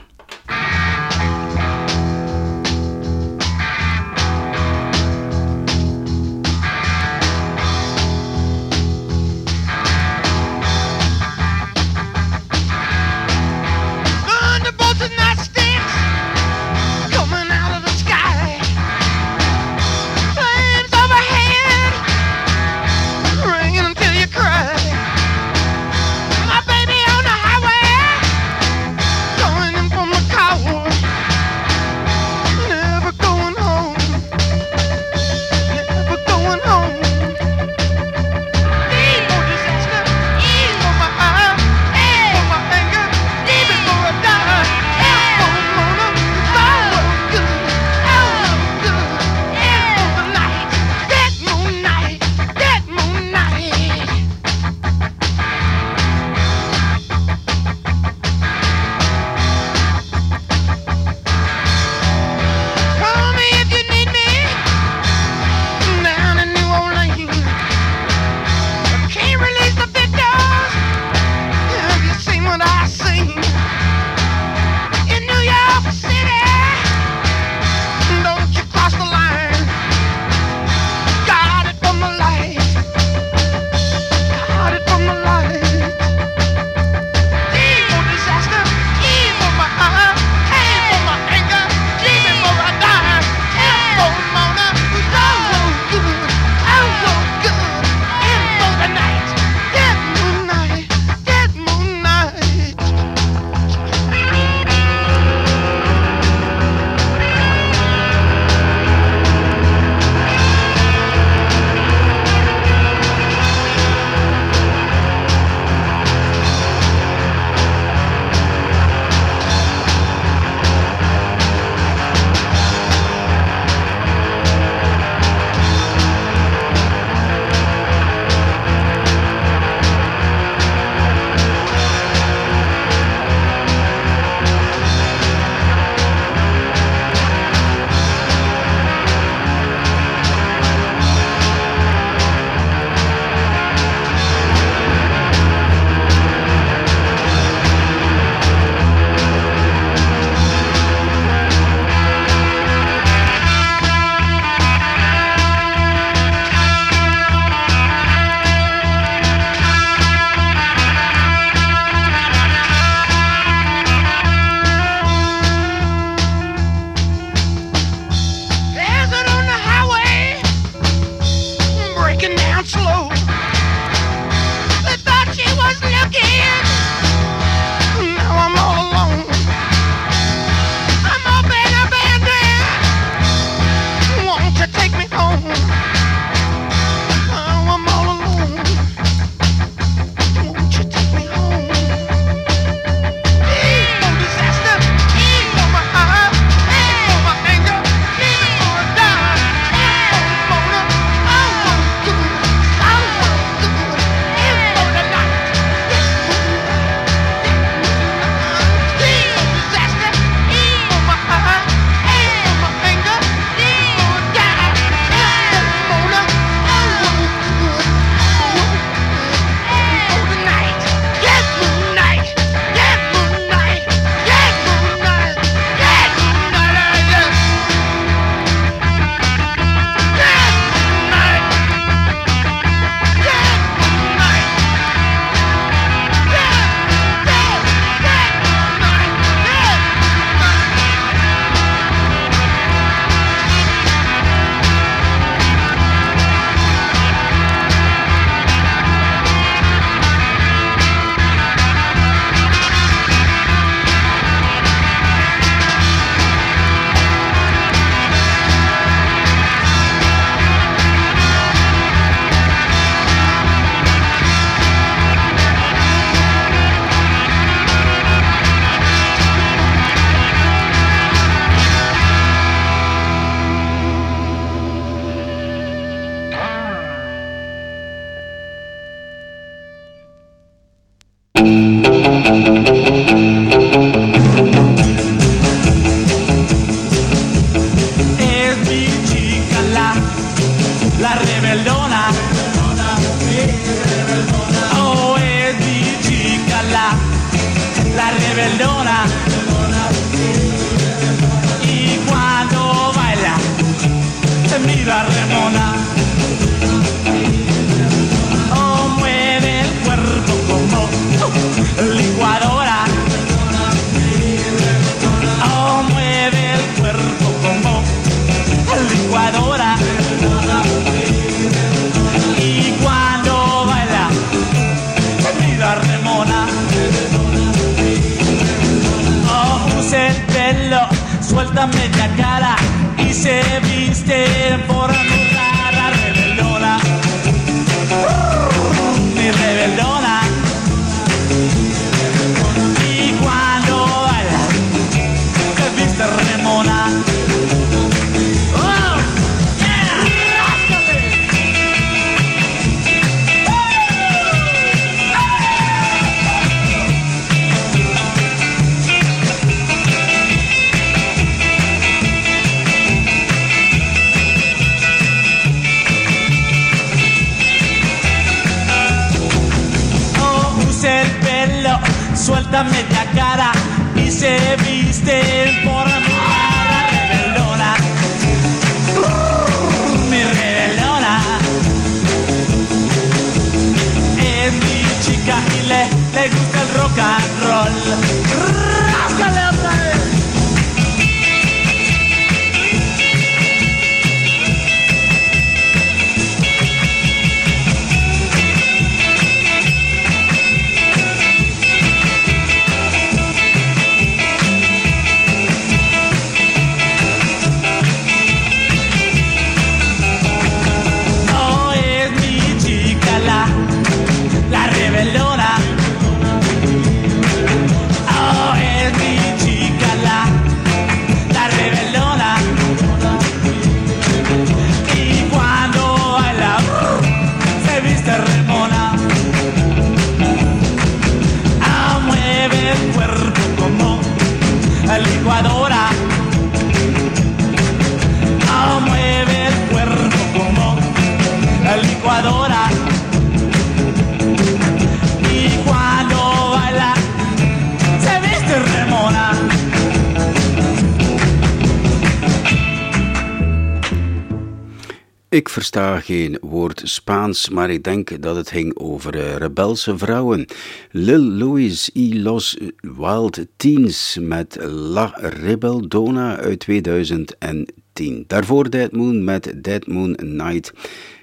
Ik versta geen woord Spaans, maar ik denk dat het ging over eh, rebelse vrouwen. Lil Louis y Los Wild Teens met La Rebeldona uit 2010. Daarvoor Dead Moon met Dead Moon Night.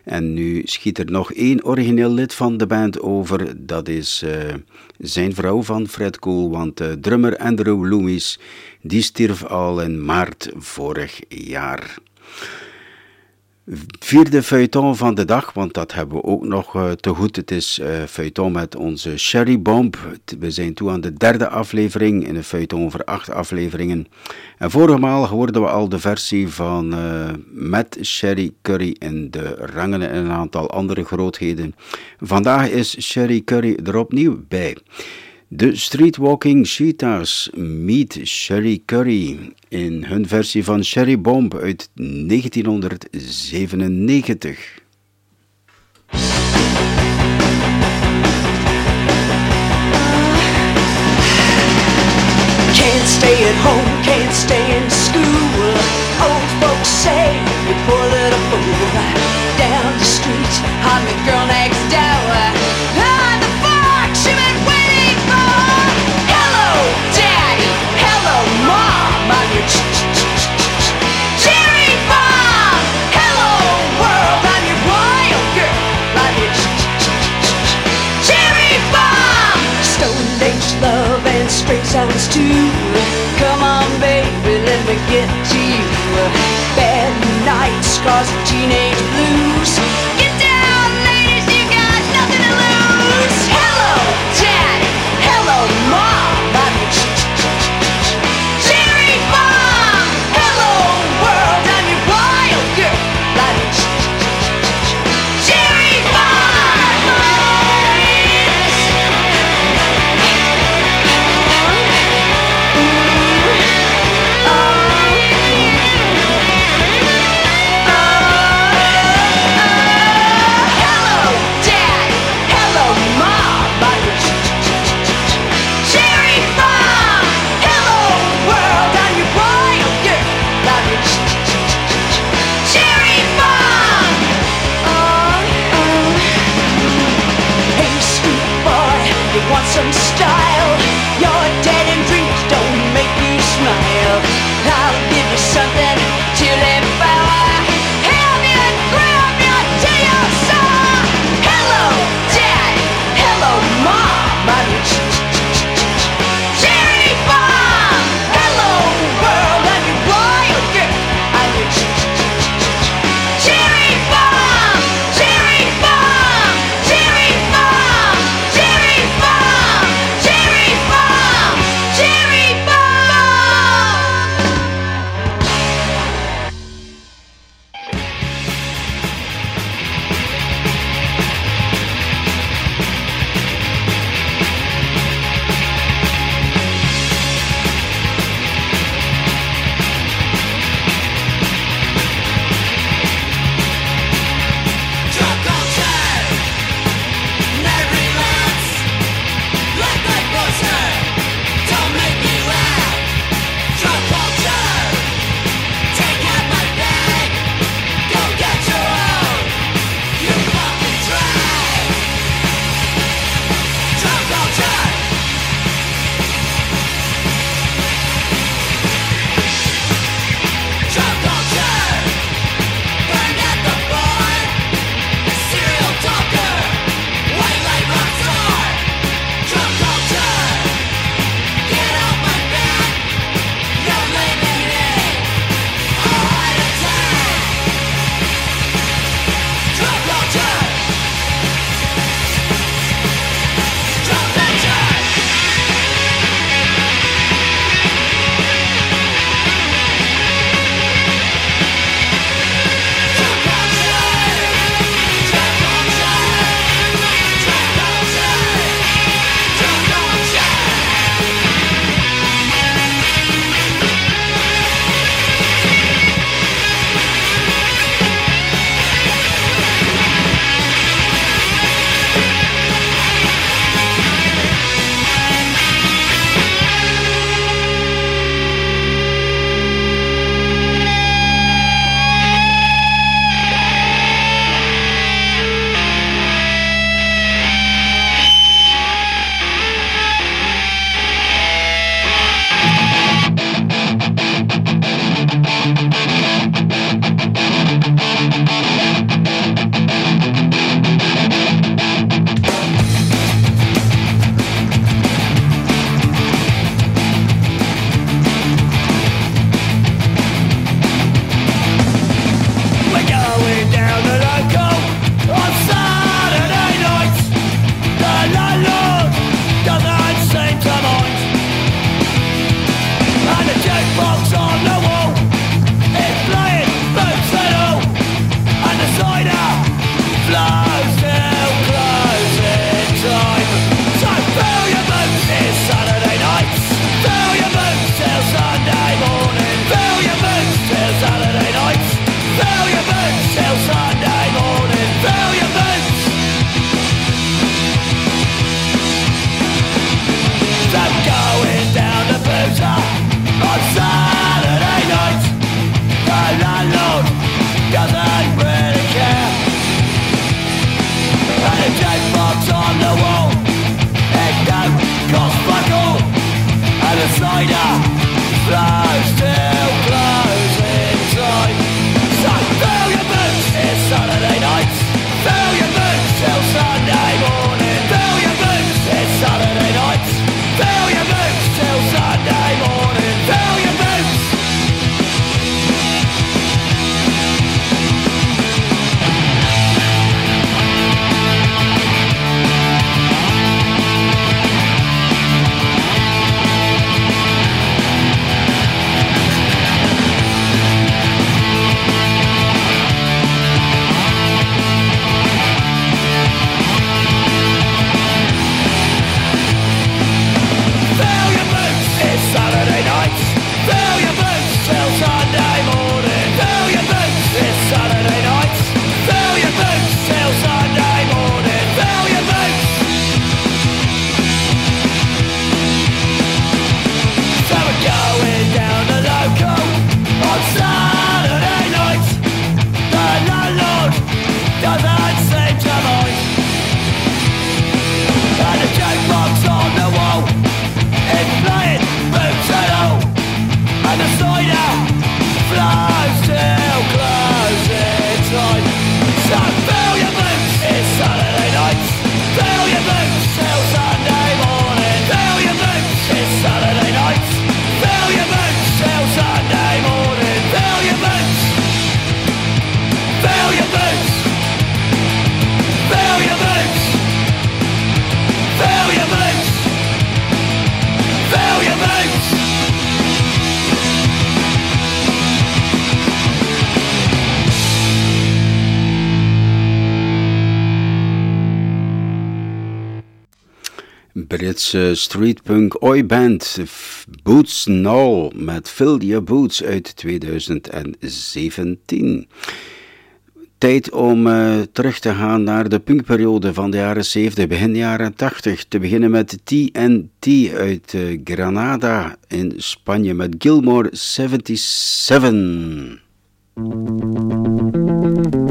En nu schiet er nog één origineel lid van de band over. Dat is eh, zijn vrouw van Fred Cool, want uh, drummer Andrew Loomis die stierf al in maart vorig jaar. Vierde feuilleton van de dag, want dat hebben we ook nog uh, te goed. Het is uh, feuilleton met onze Sherry Bomb. We zijn toe aan de derde aflevering in een feuilleton over acht afleveringen. En vorige maal hoorden we al de versie van uh, met Sherry Curry in de rangen en een aantal andere grootheden. Vandaag is Sherry Curry er opnieuw bij. De Streetwalking Cheetahs meet Sherry Curry in hun versie van Sherry Bomb uit 1997. Can't stay at home, can't stay in school. Old folks say you poor little fool. Down the street, on the girl next spring sounds too. Come on, baby, let me get to you. Bad nights cause teenage blues. Britse streetpunk oi band Boots Now met Fill Your Boots uit 2017. Tijd om uh, terug te gaan naar de punkperiode van de jaren 70, begin jaren 80. Te beginnen met TNT uit uh, Granada in Spanje met Gilmore 77.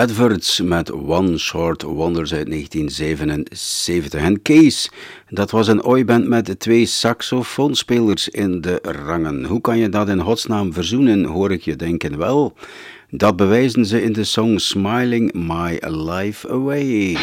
Edwards met One Short Wonders uit 1977. En Case, dat was een ooiband met twee saxofoonspelers in de rangen. Hoe kan je dat in godsnaam verzoenen, hoor ik je denken wel. Dat bewijzen ze in de song Smiling My Life Away.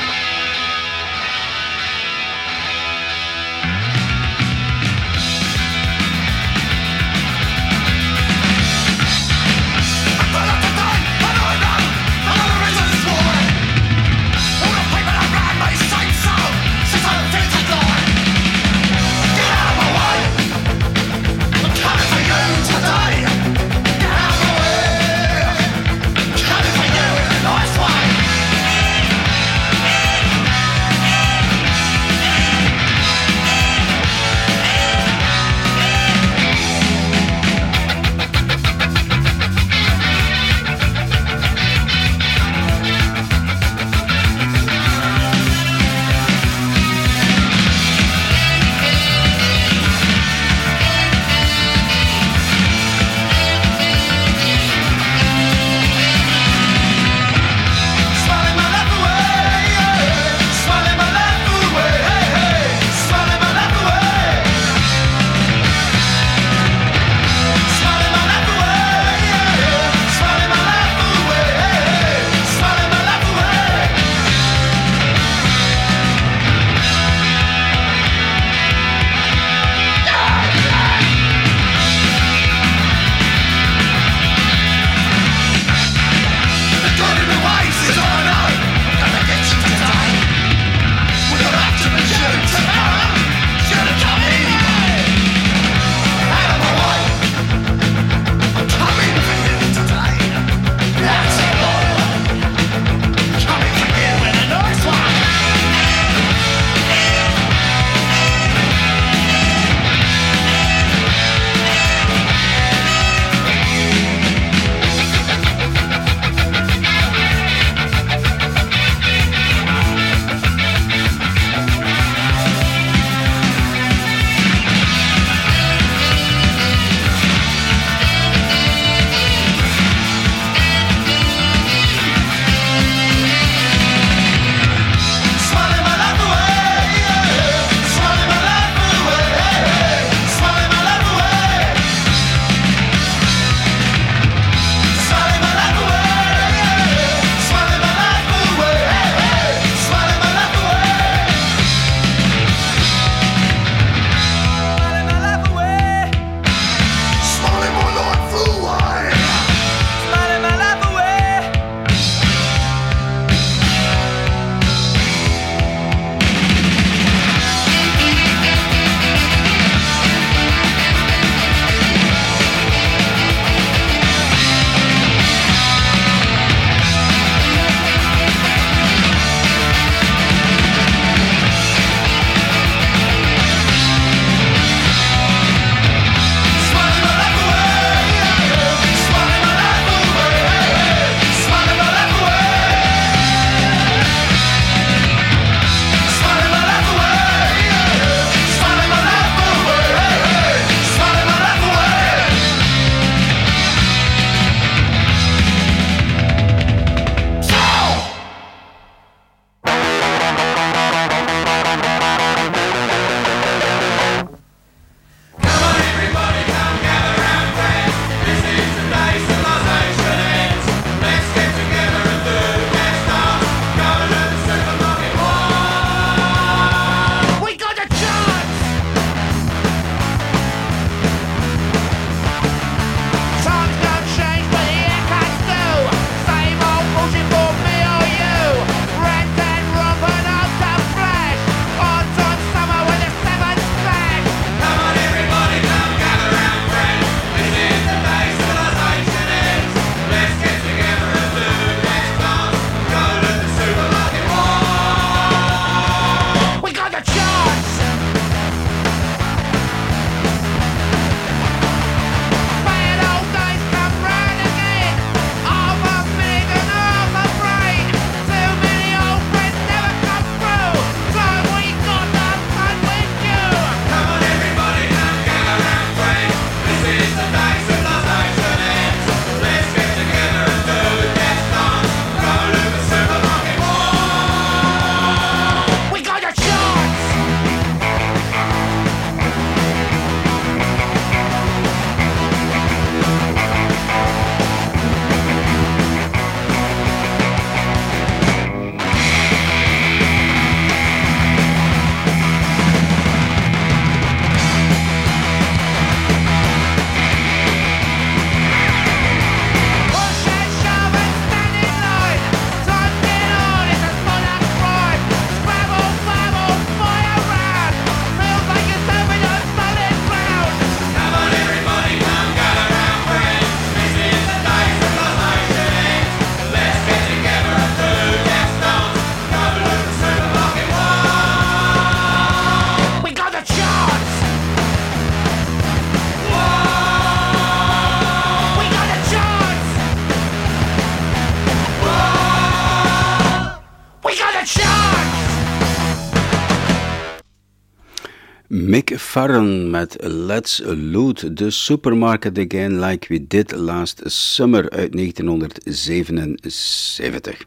Met Let's Loot the Supermarket Again Like We Did Last Summer uit 1977.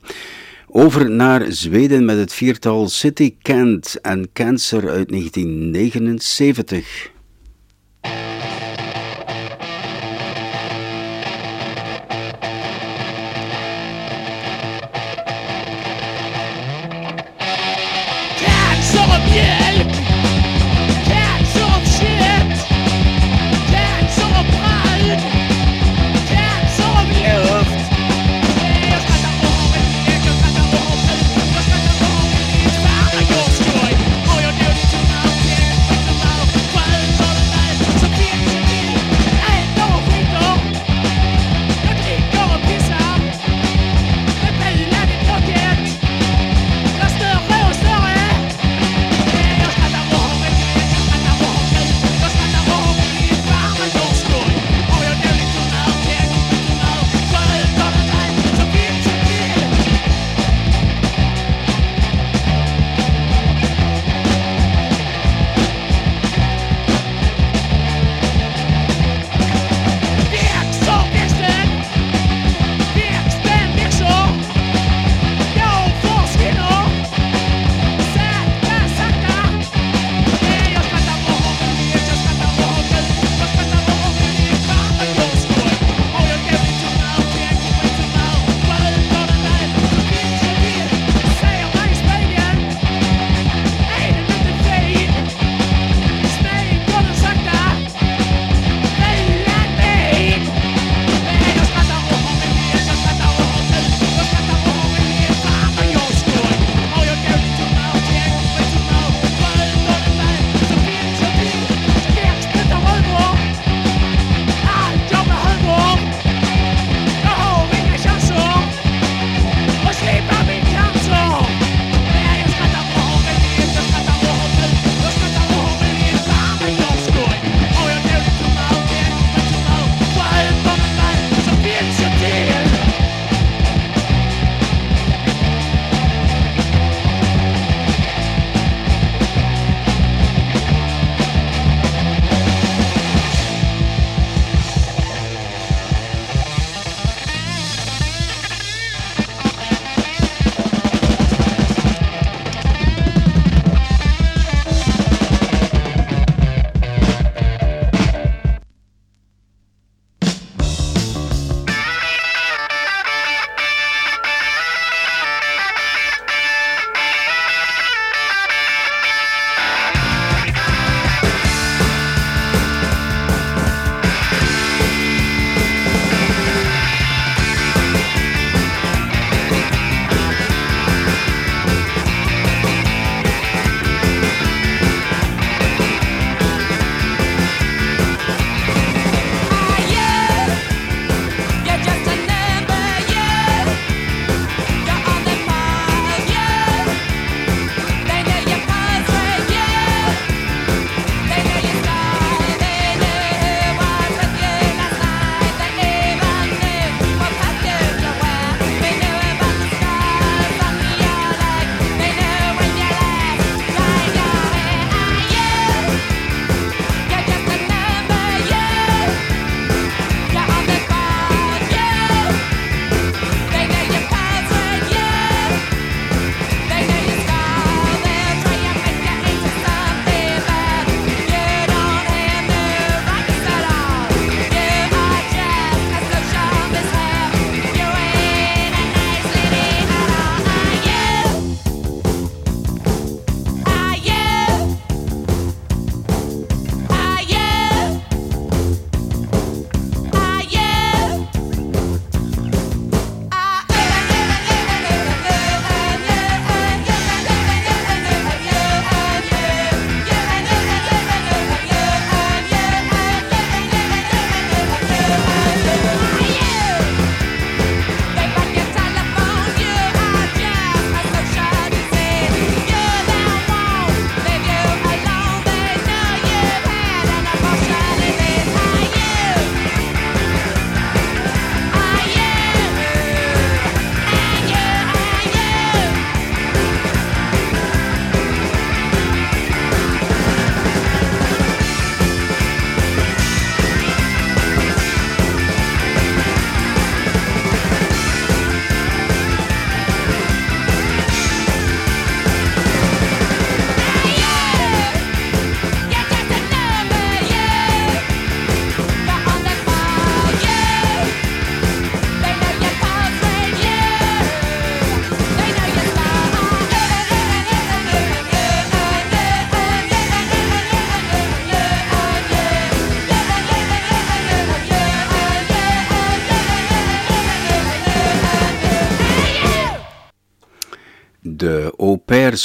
Over naar Zweden met het viertal City Kent en Cancer uit 1979.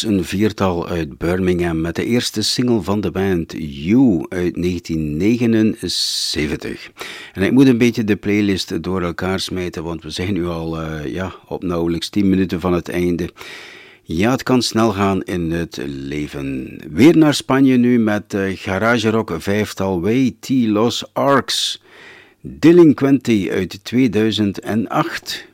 Een viertal uit Birmingham, met de eerste single van de band, You, uit 1979. En ik moet een beetje de playlist door elkaar smijten, want we zijn nu al uh, ja, op nauwelijks 10 minuten van het einde. Ja, het kan snel gaan in het leven. Weer naar Spanje nu met uh, Garage Rock vijftal Way T Los Arcs. Delinquenti uit 2008.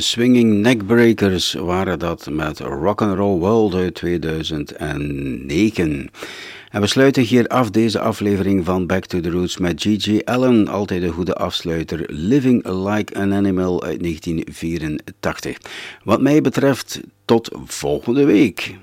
Swinging Neckbreakers waren dat met Rock'n'Roll World uit 2009. En we sluiten hier af deze aflevering van Back to the Roots met Gigi Allen, altijd een goede afsluiter, Living Like an Animal uit 1984. Wat mij betreft, tot volgende week.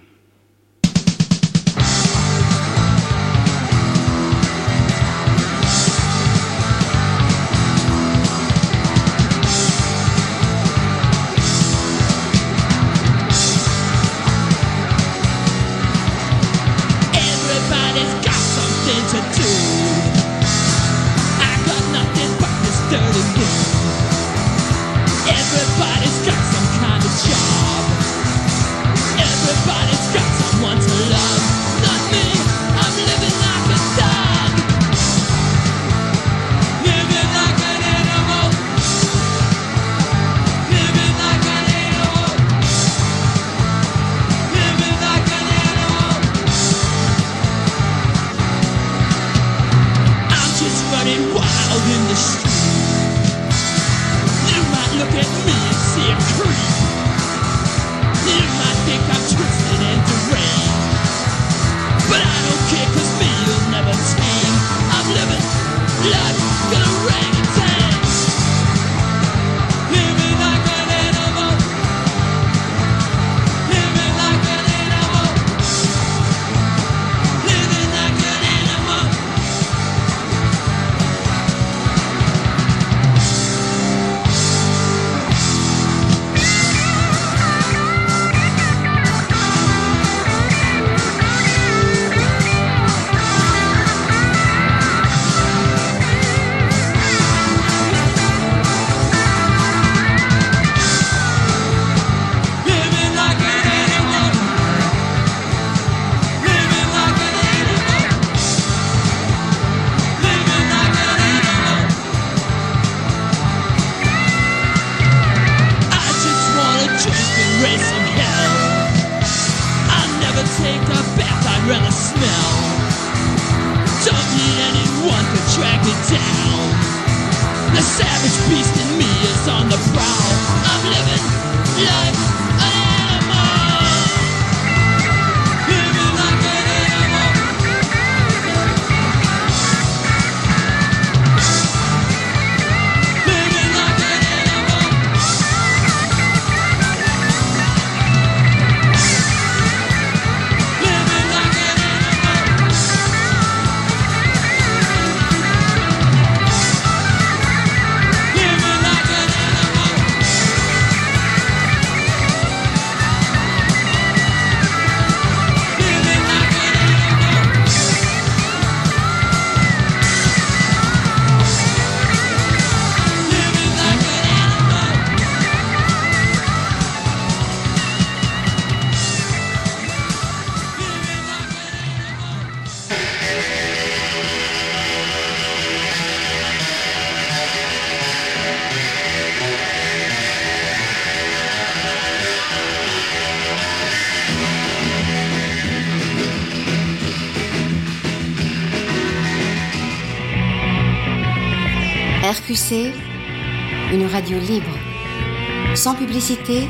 して。